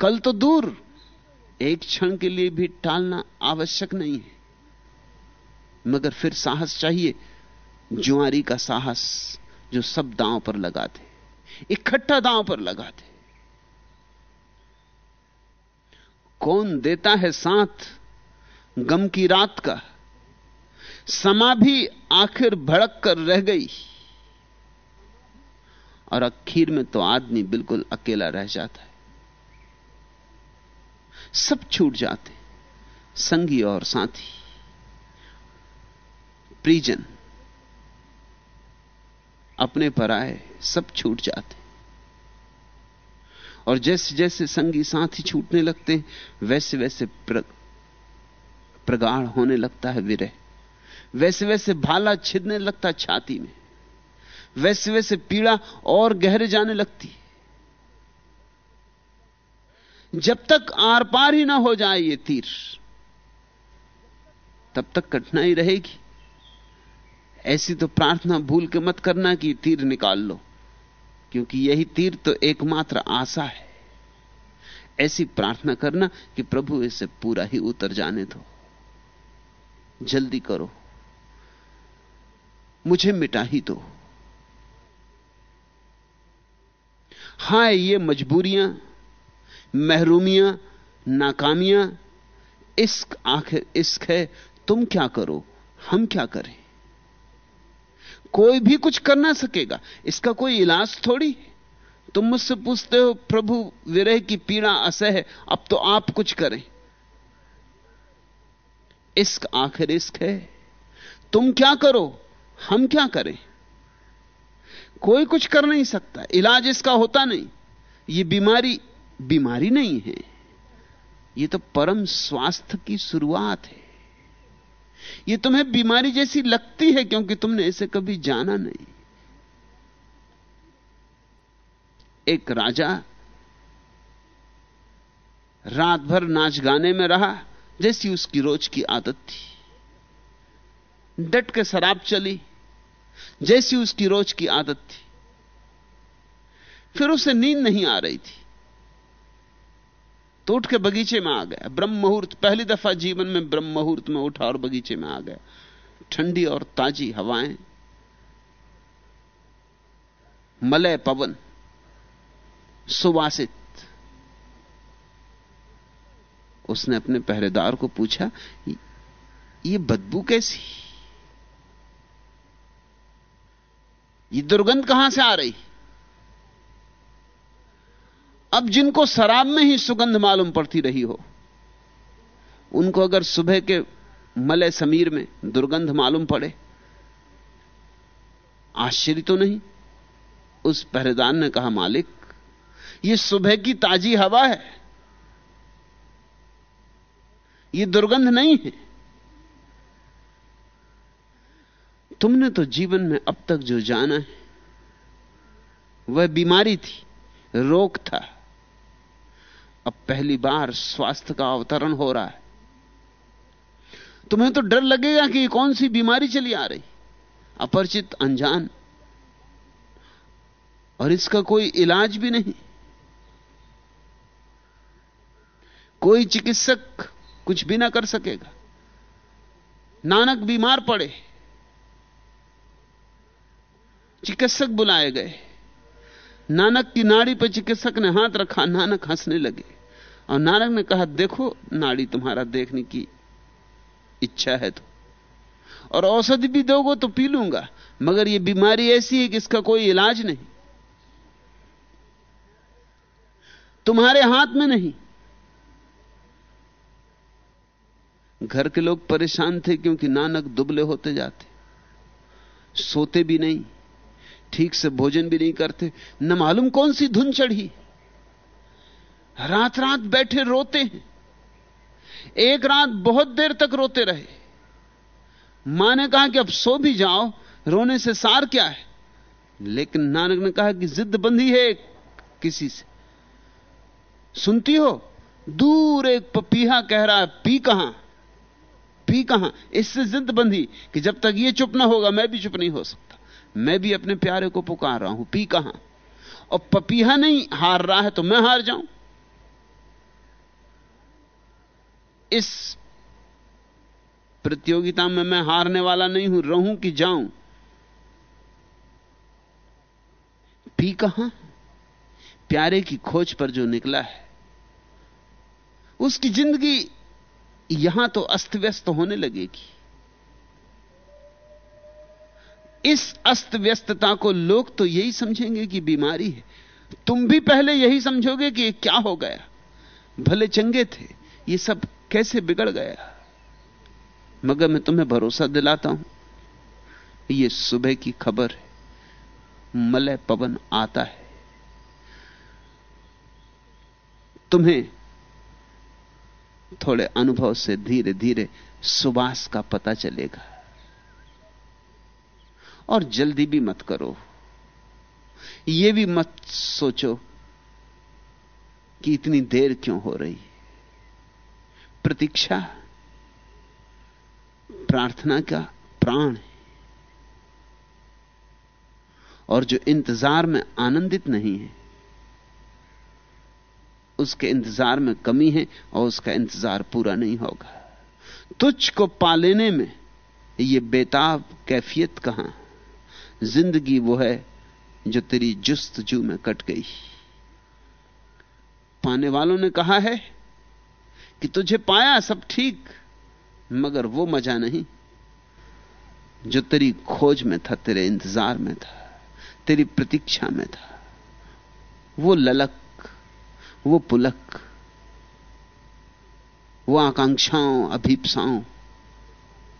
कल तो दूर। एक क्षण के लिए भी टालना आवश्यक नहीं है। मगर फिर साहस चाहिए। जुआरी का साहस जो सब दांव पर लगा दे इकट्ठा दांव पर लगा दे कौन देता है साथ गम की रात का? समा भी आखिर भड़क कर रह गई। और अखीर में तो आदमी बिल्कुल अकेला रह जाता है। सब छूट जाते संगी और साथी प्रिजन अपने पर आए सब छूट जाते और जैसे जैसे संगी साथी छूटने लगते वैसे वैसे प्र, प्रगाढ़ होने लगता है विरह। वैसे वैसे भाला छिदने लगता छाती में। वैसे वैसे पीड़ा और गहरे जाने लगती। जब तक आर पार ही ना हो जाए ये तीर, तब तक कठिनाई रहेगी। ऐसी तो प्रार्थना भूल के मत करना कि तीर निकाल लो, क्योंकि यही तीर तो एकमात्र आशा है। ऐसी प्रार्थना करना कि प्रभु इसे पूरा ही उतर जाने दो। जल्दी करो। मुझे मिटा ही दो। हाय ये मजबूरियाँ, महरूमियाँ, नाकामियाँ, इश्क आखिर, इश्क है, तुम क्या करो, हम क्या करें? कोई भी कुछ कर ना सकेगा, इसका कोई इलाज थोड़ी? तुम मुझसे पूछते हो, प्रभु, विरह की पीड़ा असह है, अब तो आप कुछ करें। इश्क आखिर इश्क है, तुम क्या करो? हम क्या करें? कोई कुछ कर नहीं सकता। इलाज इसका होता नहीं। यह बीमारी बीमारी नहीं है। यह तो परम स्वास्थ्य की शुरुआत है। ये तुम्हें बीमारी जैसी लगती है क्योंकि तुमने इसे कभी जाना नहीं। एक राजा रात भर नाच गाने में रहा, जैसी उसकी रोज की आदत थी। डट के शराब चली। जैसी उसकी रोज की आदत थी। फिर उसे नींद नहीं आ रही थी। तो उठ के बगीचे में आ गया। ब्रह्म मुहूर्त, पहली दफ़ा जीवन में ब्रह्म मुहूर्त में उठा और बगीचे में आ गया। ठंडी और ताजी हवाएँ, मलय पवन, सुवासित। उसने अपने पहरेदार को पूछा, ये बदबू कैसी? ये दुर्गंध कहाँ से आ रही? अब जिनको शराब में ही सुगंध मालूम पड़ती रही हो, उनको अगर सुबह के मलय समीर में दुर्गंध मालूम पड़े, आश्चर्य तो नहीं? उस पहरेदार ने कहा, मालिक यह सुबह की ताजी हवा है यह दुर्गंध नहीं है। तुमने तो जीवन में अब तक जो जाना है, वह बीमारी थी, रोग था। अब पहली बार स्वास्थ्य का अवतरण हो रहा है। तुम्हें तो डर लगेगा कि कौन सी बीमारी चली आ रही। अपरिचित, अनजान। और इसका कोई इलाज भी नहीं। कोई चिकित्सक कुछ भी ना कर सकेगा। नानक बीमार पड़े। चिकित्सक बुलाए गए। नानक की नाड़ी पर चिकित्सक ने हाथ रखा, नानक हंसने लगे और नानक ने कहा, देखो, नाड़ी तुम्हारा देखने की इच्छा है तो। और औषधि भी दोगे तो पी लूँगा, मगर यह बीमारी ऐसी है कि इसका कोई इलाज नहीं। तुम्हारे हाथ में नहीं। घर के लोग परेशान थे क्योंकि नानक दुबले होते जाते, सोते भी नहीं। ठीक से भोजन भी नहीं करते, न मालूम कौन सी धुन चढ़ी। रात रात बैठे रोते हैं। एक रात बहुत देर तक रोते रहे। माँ ने कहा कि अब सो भी जाओ, रोने से सार क्या है? लेकिन नानक ने कहा कि जिद बंधी है किसी से। सुनती हो, दूर एक पपीहा कह रहा है, पी कहाँ? पी कहाँ? इससे जिद बंधी कि जब तक ये चुप ना होगा, मैं भी चुप नहीं हो सकता। मैं भी अपने प्यारे को पुकार रहा हूँ, पी कहाँ? और पपीहा नहीं, हार रहा है तो मैं हार जाऊँ? इस प्रतियोगिता में मैं हारने वाला नहीं हूँ, रहूँ कि जाऊँ? पी कहाँ? प्यारे की खोज पर जो निकला है, उसकी ज़िंदगी यहाँ तो अस्त व्यस्त होने लगेगी। इस अस्त व्यस्तता को लोग तो यही समझेंगे कि बीमारी है। तुम भी पहले यही समझोगे कि क्या हो गया? भले चंगे थे, ये सब कैसे बिगड़ गया? मगर मैं तुम्हें भरोसा दिलाता हूँ, ये सुबह की खबर है, मलय पवन आता है। तुम्हें थोड़े अनुभव से धीरे धीरे सुबास का पता चलेगा। और जल्दी भी मत करो। यह भी मत सोचो कि इतनी देर क्यों हो रही। प्रतीक्षा, प्रार्थना का प्राण है। और जो इंतज़ार में आनंदित नहीं है, उसके इंतज़ार में कमी है और उसका इंतज़ार पूरा नहीं होगा। तुझ को पा लेने में यह बेताब कैफियत कहाँ ज़िंदगी वो है जो तेरी जुस्तजू में कट गई। पाने वालों ने कहा है कि तुझे पाया सब ठीक, मगर वो मज़ा नहीं, जो तेरी खोज में था, तेरे इंतज़ार में था, तेरी प्रतीक्षा में था। वो ललक, वो पुलक, वो आकांक्षाओं, अभीपसाओं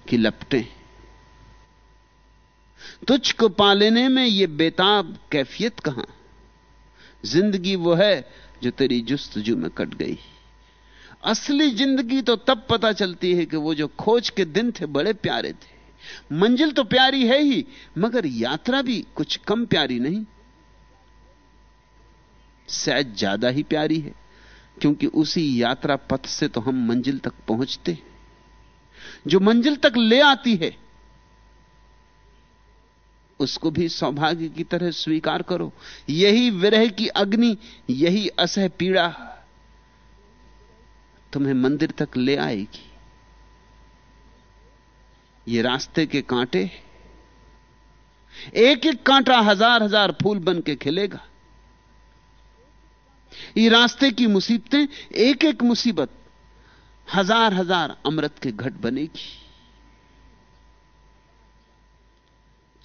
की लपटें तुझको पा लेने में यह बेताब कैफियत कहाँ? ज़िंदगी वो है जो तेरी जुस्तजू में कट गई। असली ज़िंदगी तो तब पता चलती है कि वो जो खोज के दिन थे बड़े प्यारे थे। मंजिल तो प्यारी है ही, मगर यात्रा भी कुछ कम प्यारी नहीं। शायद ज़्यादा ही प्यारी है, क्योंकि उसी यात्रा पथ से तो हम मंजिल तक पहुँचते जो मंजिल तक ले आती है उसको भी सौभाग्य की तरह स्वीकार करो। यही विरह की अग्नि, यही असह पीड़ा तुम्हें मंदिर तक ले आएगी। ये रास्ते के कांटे, एक एक कांटा हज़ार हज़ार फूल बन के खिलेगा। ये रास्ते की मुसीबतें, एक एक मुसीबत, हज़ार हज़ार अमृत के घट बनेगी।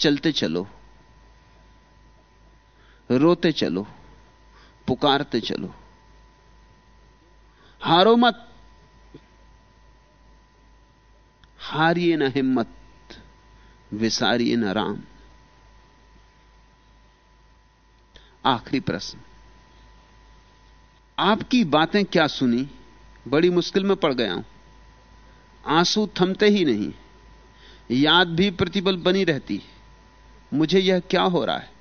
चलते चलो, रोते चलो, पुकारते चलो। हारो मत, हारिए न हिम्मत, विसारिए न राम। आखिरी प्रश्न, आपकी बातें क्या सुनी? बड़ी मुश्किल में पड़ गया हूँ। आँसू थमते ही नहीं, याद भी प्रतिबल बनी रहती मुझे यह क्या हो रहा है?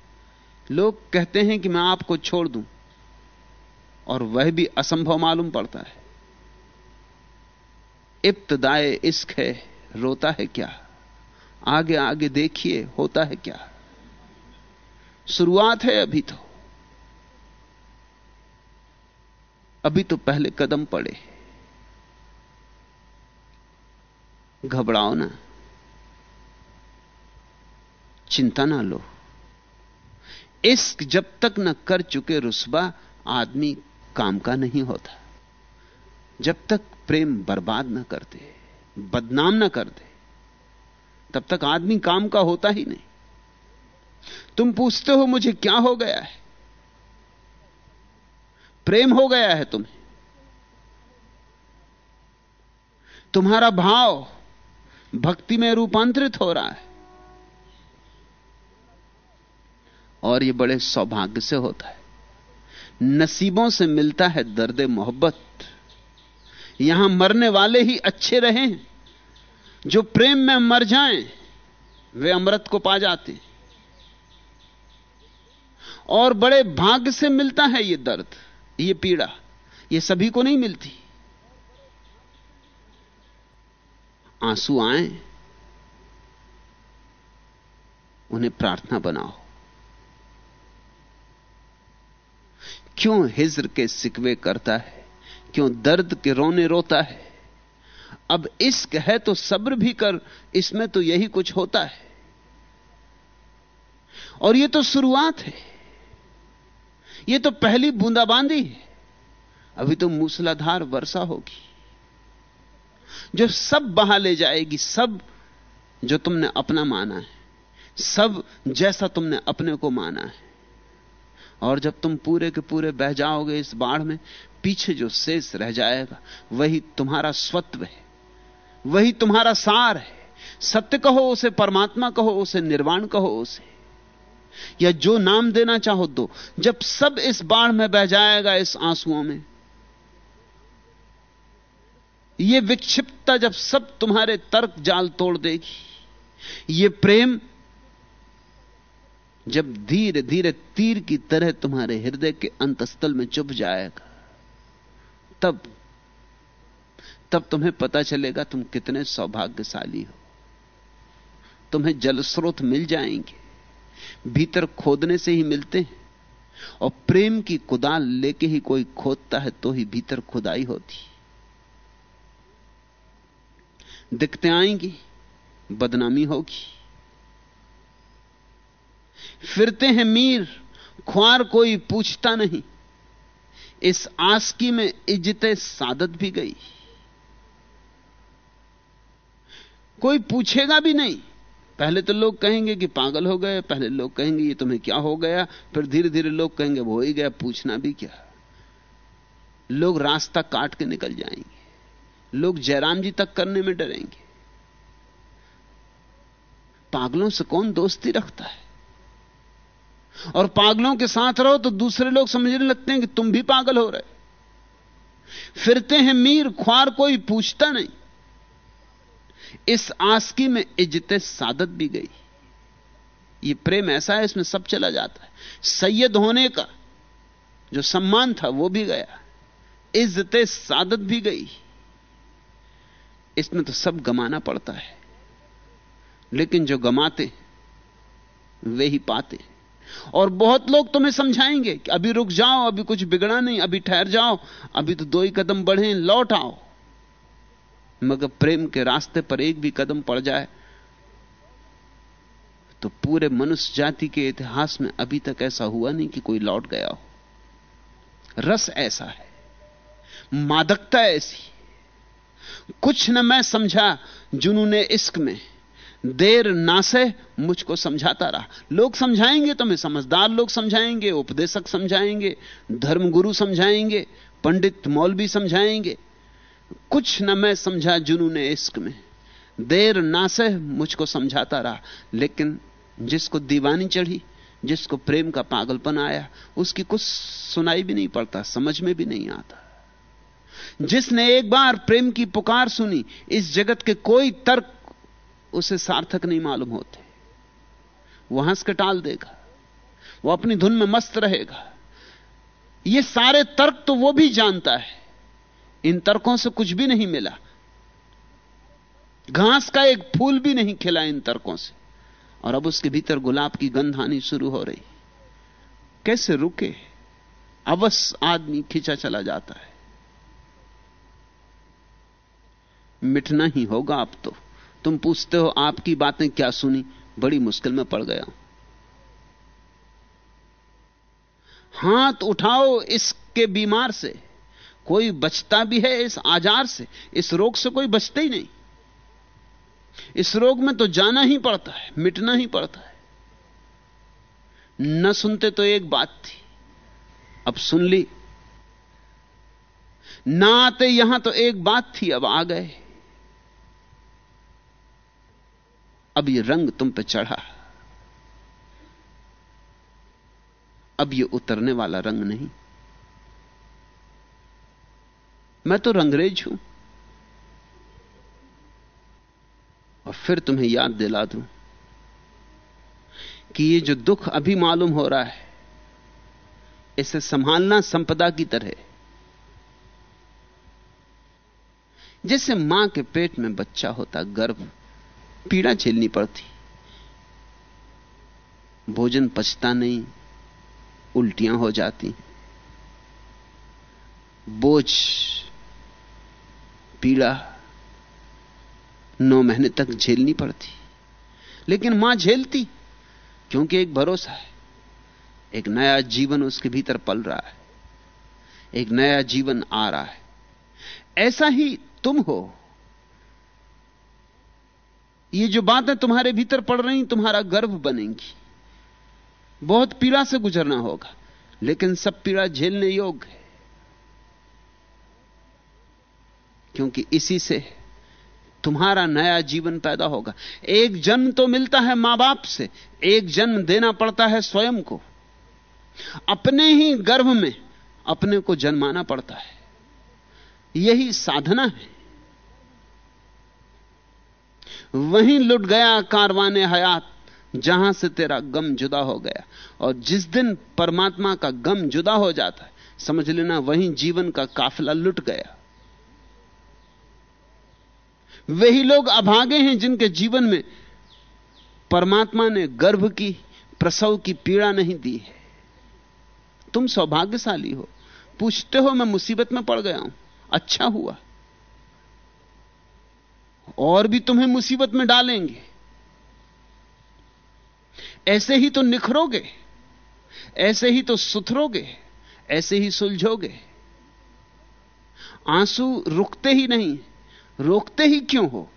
लोग कहते हैं कि मैं आपको छोड़ दूँ, और वह भी असंभव मालूम पड़ता है। इब्तदाए इश्क है, रोता है क्या? आगे आगे देखिए, होता है क्या? शुरुआत है अभी तो। अभी तो पहले कदम पड़े। घबराओ ना। चिंता ना लो। इश्क जब तक न कर चुके रुस्बा आदमी काम का नहीं होता। जब तक प्रेम बर्बाद ना कर दे, बदनाम ना कर दे, तब तक आदमी काम का होता ही नहीं। तुम पूछते हो मुझे क्या हो गया है? प्रेम हो गया है तुम्हें। तुम्हारा भाव भक्ति में रूपांतरित हो रहा है। और यह बड़े सौभाग्य से होता है। नसीबों से मिलता है दर्द मोहब्बत। यहाँ मरने वाले ही अच्छे रहे। जो प्रेम में मर जाएँ, वे अमृत को पा जाते। और बड़े भाग्य से मिलता है यह दर्द यह पीड़ा यह सभी को नहीं मिलती। आँसू आए, उन्हें प्रार्थना बनाओ। क्यों हिज्र के सिकवे करता है? क्यों दर्द के रोने रोता है? अब इश्क है तो सब्र भी कर, इसमें तो यही कुछ होता है। और यह तो शुरुआत है। यह तो पहली बूंदाबांदी है। अभी तो मूसलाधार वर्षा होगी। जो सब बहा ले जाएगी, सब जो तुमने अपना माना है, सब जैसा तुमने अपने को माना है और जब तुम पूरे के पूरे बह जाओगे इस बाढ़ में, पीछे जो शेष रह जाएगा, वही तुम्हारा स्वत्व है, वही तुम्हारा सार है। सत्य कहो उसे, परमात्मा कहो उसे, निर्वाण कहो उसे। या जो नाम देना चाहो दो। जब सब इस बाढ़ में बह जाएगा इस आंसुओं में यह विक्षिप्तता जब सब तुम्हारे तर्क जाल तोड़ देगी यह प्रेम जब धीरे धीरे तीर की तरह तुम्हारे हृदय के अंतस्थल में चुभ जाएगा, तब तब तुम्हें पता चलेगा तुम कितने सौभाग्यशाली हो। तुम्हें जल स्रोत मिल जाएँगे, भीतर खोदने से ही मिलते हैं, और प्रेम की कुदाल लेके ही कोई खोदता है तो ही भीतर खुदाई होती। दिखते आएँगी, बदनामी होगी। फिरते हैं मीर, ख्वार कोई पूछता नहीं। इस आसकी में इज़्ज़त सादत भी गई। कोई पूछेगा भी नहीं। पहले तो लोग कहेंगे कि पागल हो गए, पहले लोग कहेंगे, ये तुम्हें क्या हो गया? फिर धीरे धीरे लोग कहेंगे, वो ही गया, पूछना भी क्या? लोग रास्ता काट के निकल जाएँगे। लोग जयराम जी तक करने में डरेंगे। पागलों से कौन दोस्ती रखता है? और पागलों के साथ रहो तो दूसरे लोग समझने लगते हैं कि तुम भी पागल हो रहे। फिरते हैं मीर, ख्वार कोई पूछता नहीं। इस आसकी में इज़्ज़त सादत भी गई। ये प्रेम ऐसा है, इसमें सब चला जाता है। सैयद होने का जो सम्मान था, वो भी गया। इज़्ज़त सादत भी गई। इसमें तो सब गमाना पड़ता है। लेकिन जो गमाते वे ही पाते और बहुत लोग तुम्हें समझाएँगे कि अभी रुक जाओ, अभी कुछ बिगड़ा नहीं, अभी ठहर जाओ, अभी तो दो ही कदम बढ़े, लौट आओ। मगर प्रेम के रास्ते पर एक भी कदम पड़ जाए तो पूरे मनुष्य जाति के इतिहास में अभी तक ऐसा हुआ नहीं कि कोई लौट गया हो। रस ऐसा है, मादकता ऐसी। कुछ न मैं समझा जुनूने इश्क में देर ना से मुझको समझाता रहा। लोग समझाएँगे तुम्हें समझदार लोग समझाएँगे, उपदेशक समझाएँगे, धर्मगुरु समझाएँगे, पंडित मौलवी समझाएँगे। कुछ न मैं समझा जुनूने इश्क में। देर ना से मुझको समझाता रहा, लेकिन जिसको दीवानी चढ़ी, जिसको प्रेम का पागलपन आया, उसकी कुछ सुनाई भी नहीं पड़ता, समझ में भी नहीं आता। जिसने एक बार प्रेम की पुकार सुनी, इस जगत के कोई तर्क उसे सार्थक नहीं मालूम होते। वह हंस के टाल देगा। वो अपनी धुन में मस्त रहेगा। ये सारे तर्क तो वो भी जानता है। इन तर्कों से कुछ भी नहीं मिला। घास का एक फूल भी नहीं खिला इन तर्कों से। और अब उसके भीतर गुलाब की गंध आनी शुरू हो रही। कैसे रुके? अवश्य आदमी खींचा चला जाता है। मिटना ही होगा अब तो। तुम पूछते हो आपकी बातें क्या सुनी? बड़ी मुश्किल में पड़ गया। हाथ उठाओ इसके बीमार से। कोई बचता भी है इस आजार से। इस रोग से कोई बचता ही नहीं। इस रोग में तो जाना ही पड़ता है, मिटना ही पड़ता है। न सुनते तो एक बात थी। अब सुन ली। ना आते यहाँ तो एक बात थी, अब आ गए। अब ये रंग तुम पे चढ़ा। अब ये उतरने वाला रंग नहीं। मैं तो रंगरेज हूँ। और फिर तुम्हें याद दिला दूँ कि ये जो दुख अभी मालूम हो रहा है, इसे संभालना संपदा की तरह जैसे माँ के पेट में बच्चा होता गर्भ पीड़ा झेलनी पड़ती। भोजन पचता नहीं, उल्टियाँ हो जाती। बोझ, पीड़ा नौ महीने तक झेलनी पड़ती। लेकिन माँ झेलती, क्योंकि एक भरोसा है। एक नया जीवन उसके भीतर पल रहा है। एक नया जीवन आ रहा है। ऐसा ही तुम हो। ये जो बातें तुम्हारे भीतर पड़ रही तुम्हारा गर्भ बनेंगी। बहुत पीड़ा से गुजरना होगा, लेकिन सब पीड़ा झेलने योग्य है। क्योंकि इसी से तुम्हारा नया जीवन पैदा होगा। एक जन्म तो मिलता है माँ बाप से, एक जन्म देना पड़ता है स्वयं को। अपने ही गर्भ में अपने को जन्माना पड़ता है। यही साधना है। वहीं लुट गया कारवाने हयात, जहाँ से तेरा गम जुदा हो गया। और जिस दिन परमात्मा का गम जुदा हो जाता है, समझ लेना वहीं जीवन का काफिला लुट गया। वही लोग अभागे हैं जिनके जीवन में परमात्मा ने गर्भ की, प्रसव की पीड़ा नहीं दी है। तुम सौभाग्यशाली हो। पूछते हो, मैं मुसीबत में पड़ गया हूँ। अच्छा हुआ। और भी तुम्हें मुसीबत में डालेंगे। ऐसे ही तो निखरोगे, ऐसे ही तो सुथरोगे, ऐसे ही सुलझोगे। आँसू रुकते ही नहीं, रोकते ही क्यों हो?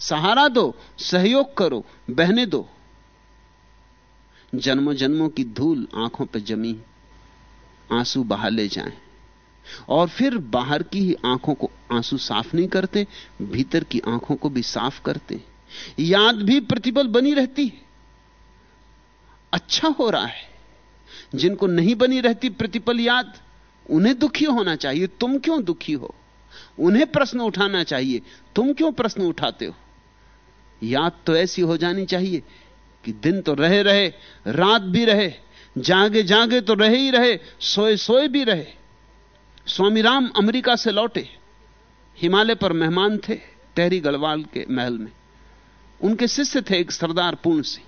सहारा दो, सहयोग करो, बहने दो। जन्मों जन्मों की धूल आँखों पर जमी, आँसू बहा ले जाएँ। और फिर बाहर की ही आँखों को आँसू साफ़ नहीं करते, भीतर की आँखों को भी साफ़ करते। याद भी प्रतिबल बनी रहती है। अच्छा हो रहा है। जिनको नहीं बनी रहती प्रतिपल याद, उन्हें दुखी होना चाहिए। तुम क्यों दुखी हो? उन्हें प्रश्न उठाना चाहिए। तुम क्यों प्रश्न उठाते हो? याद तो ऐसी हो जानी चाहिए कि दिन तो रहे रहे, रात भी रहे, जागे जागे तो रहे ही रहे, सोए सोए भी रहे। स्वामी राम अमेरिका से लौटे, हिमालय पर मेहमान थे टहरी गढ़वाल के महल में। उनके शिष्य थे एक सरदार पूर्ण सिंह।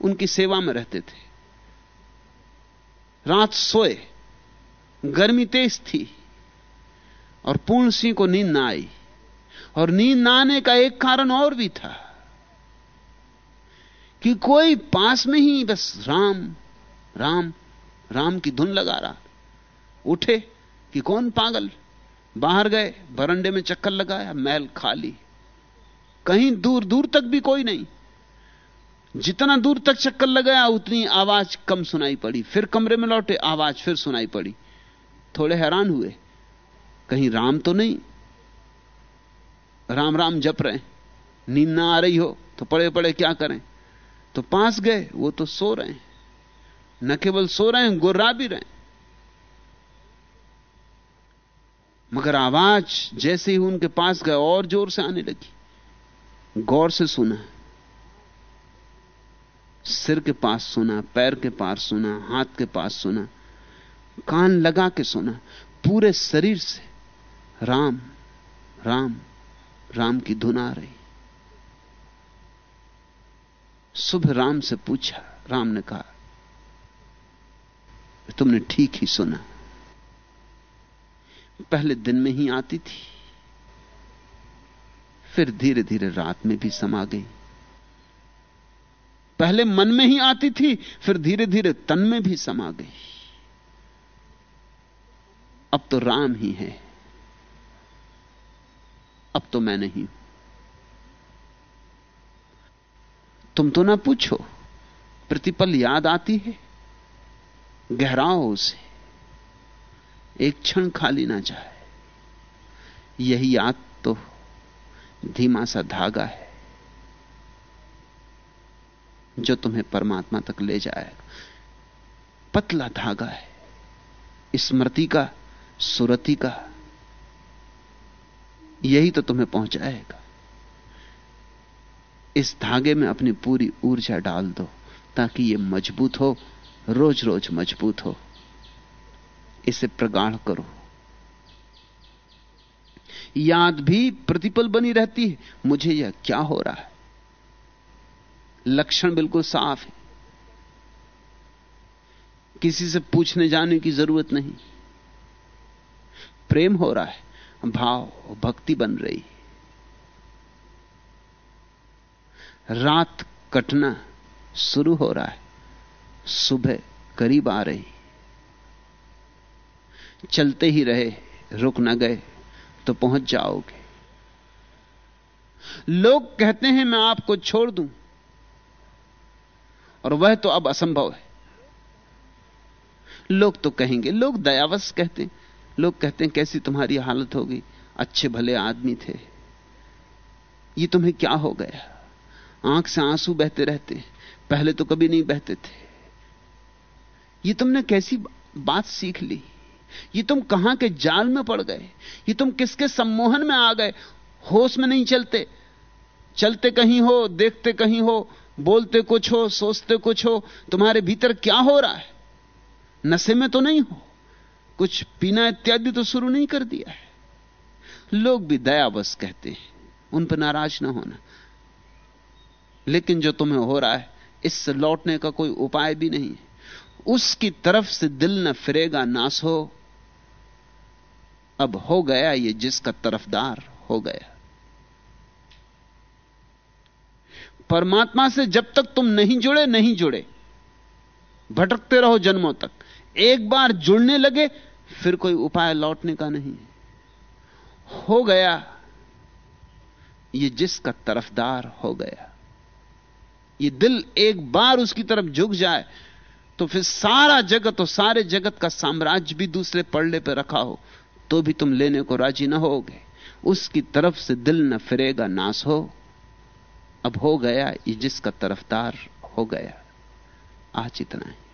उनकी सेवा में रहते थे। रात सोए, गर्मी तेज थी और पूर्ण सिंह को नींद ना आई। और नींद ना आने का एक कारण और भी था कि कोई पास में ही बस राम राम राम की धुन लगा रहा। उठे कि कौन पागल? बाहर गए, बरंडे में चक्कर लगाया महल खाली। कहीं दूर दूर तक भी कोई नहीं। जितना दूर तक चक्कर लगाया, उतनी आवाज़ कम सुनाई पड़ी। फिर कमरे में लौटे, आवाज़ फिर सुनाई पड़ी। थोड़े हैरान हुए। कहीं राम तो नहीं? राम राम जप रहे नींद ना आ रही हो तो पड़े पड़े क्या करें? तो पास गए, वो तो सो रहे हैं। न केवल सो रहे हैं, गुर्रा भी रहे मगर आवाज़ जैसे ही उनके पास गए, और ज़ोर से आने लगी। गौर से सुना। सिर के पास सुना, पैर के पास सुना, हाथ के पास सुना, कान लगा के सुना, पूरे शरीर से, राम राम राम की धुन आ रही। सुबह राम से पूछा, राम ने कहा तुमने ठीक ही सुना। पहले दिन में ही आती थी। फिर धीरे धीरे रात में भी समा गई। पहले मन में ही आती थी, फिर धीरे धीरे तन में भी समा गई। अब तो राम ही है। अब तो मैं नहीं तुम तो ना पूछो, प्रतिपल याद आती है, गहराओ से। एक क्षण खाली ना जाए। यही याद तो धीमा सा धागा है, जो तुम्हें परमात्मा तक ले जाएगा पतला धागा है, स्मृति का, सुरति का, यही तो तुम्हें पहुंचाएगा। इस धागे में अपनी पूरी ऊर्जा डाल दो, ताकि यह मज़बूत हो रोज रोज मज़बूत हो। इसे प्रगाढ़ करो। याद भी प्रतिपल बनी रहती है। मुझे यह क्या हो रहा है? लक्षण बिल्कुल साफ़ है। किसी से पूछने जाने की ज़रूरत नहीं। प्रेम हो रहा है। भाव भक्ति बन रही रात कटना शुरू हो रहा है। सुबह करीब आ रही चलते ही रहे, रुक ना गए तो पहुँच जाओगे। लोग कहते हैं, मैं आपको छोड़ दूँ। और वह तो अब असंभव है। लोग तो कहेंगे, लोग दयावश कहते हैं। लोग कहते हैं, कैसी तुम्हारी हालत होगी? अच्छे भले आदमी थे। ये तुम्हें क्या हो गया? आँख से आँसू बहते रहते पहले तो कभी नहीं बहते थे। ये तुमने कैसी बात सीख ली? ये तुम कहाँ के जाल में पड़ गए? ये तुम किसके सम्मोहन में आ गए? होश में नहीं चलते। चलते कहीं हो, देखते कहीं हो, बोलते कुछ हो, सोचते कुछ हो, तुम्हारे भीतर क्या हो रहा है? नशे में तो नहीं हो। कुछ पीना इत्यादि तो शुरू नहीं कर दिया है। लोग भी दयावश कहते हैं, उन पर नाराज़ ना होना। लेकिन जो तुम्हें हो रहा है इससे लौटने का कोई उपाय भी नहीं उसकी तरफ़ से दिल न फिरेगा नास हो अब हो गया ये जिसका तरफदार हो गया। परमात्मा से जब तक तुम नहीं जुड़े नहीं जुड़े। भटकते रहो जन्मों तक। एक बार जुड़ने लगे, फिर कोई उपाय लौटने का नहीं हो। गया ये जिसका तरफदार हो गया। ये दिल एक बार उसकी तरफ़ झुक जाए तो फिर सारा जगत और सारे जगत का साम्राज्य भी दूसरे पड़ने पर रखा हो। तो भी तुम लेने को राज़ी ना होगे। उसकी तरफ़ से दिल न फिरेगा नाश हो। अब हो गया ये जिसका तरफदार हो गया। आज इतना है।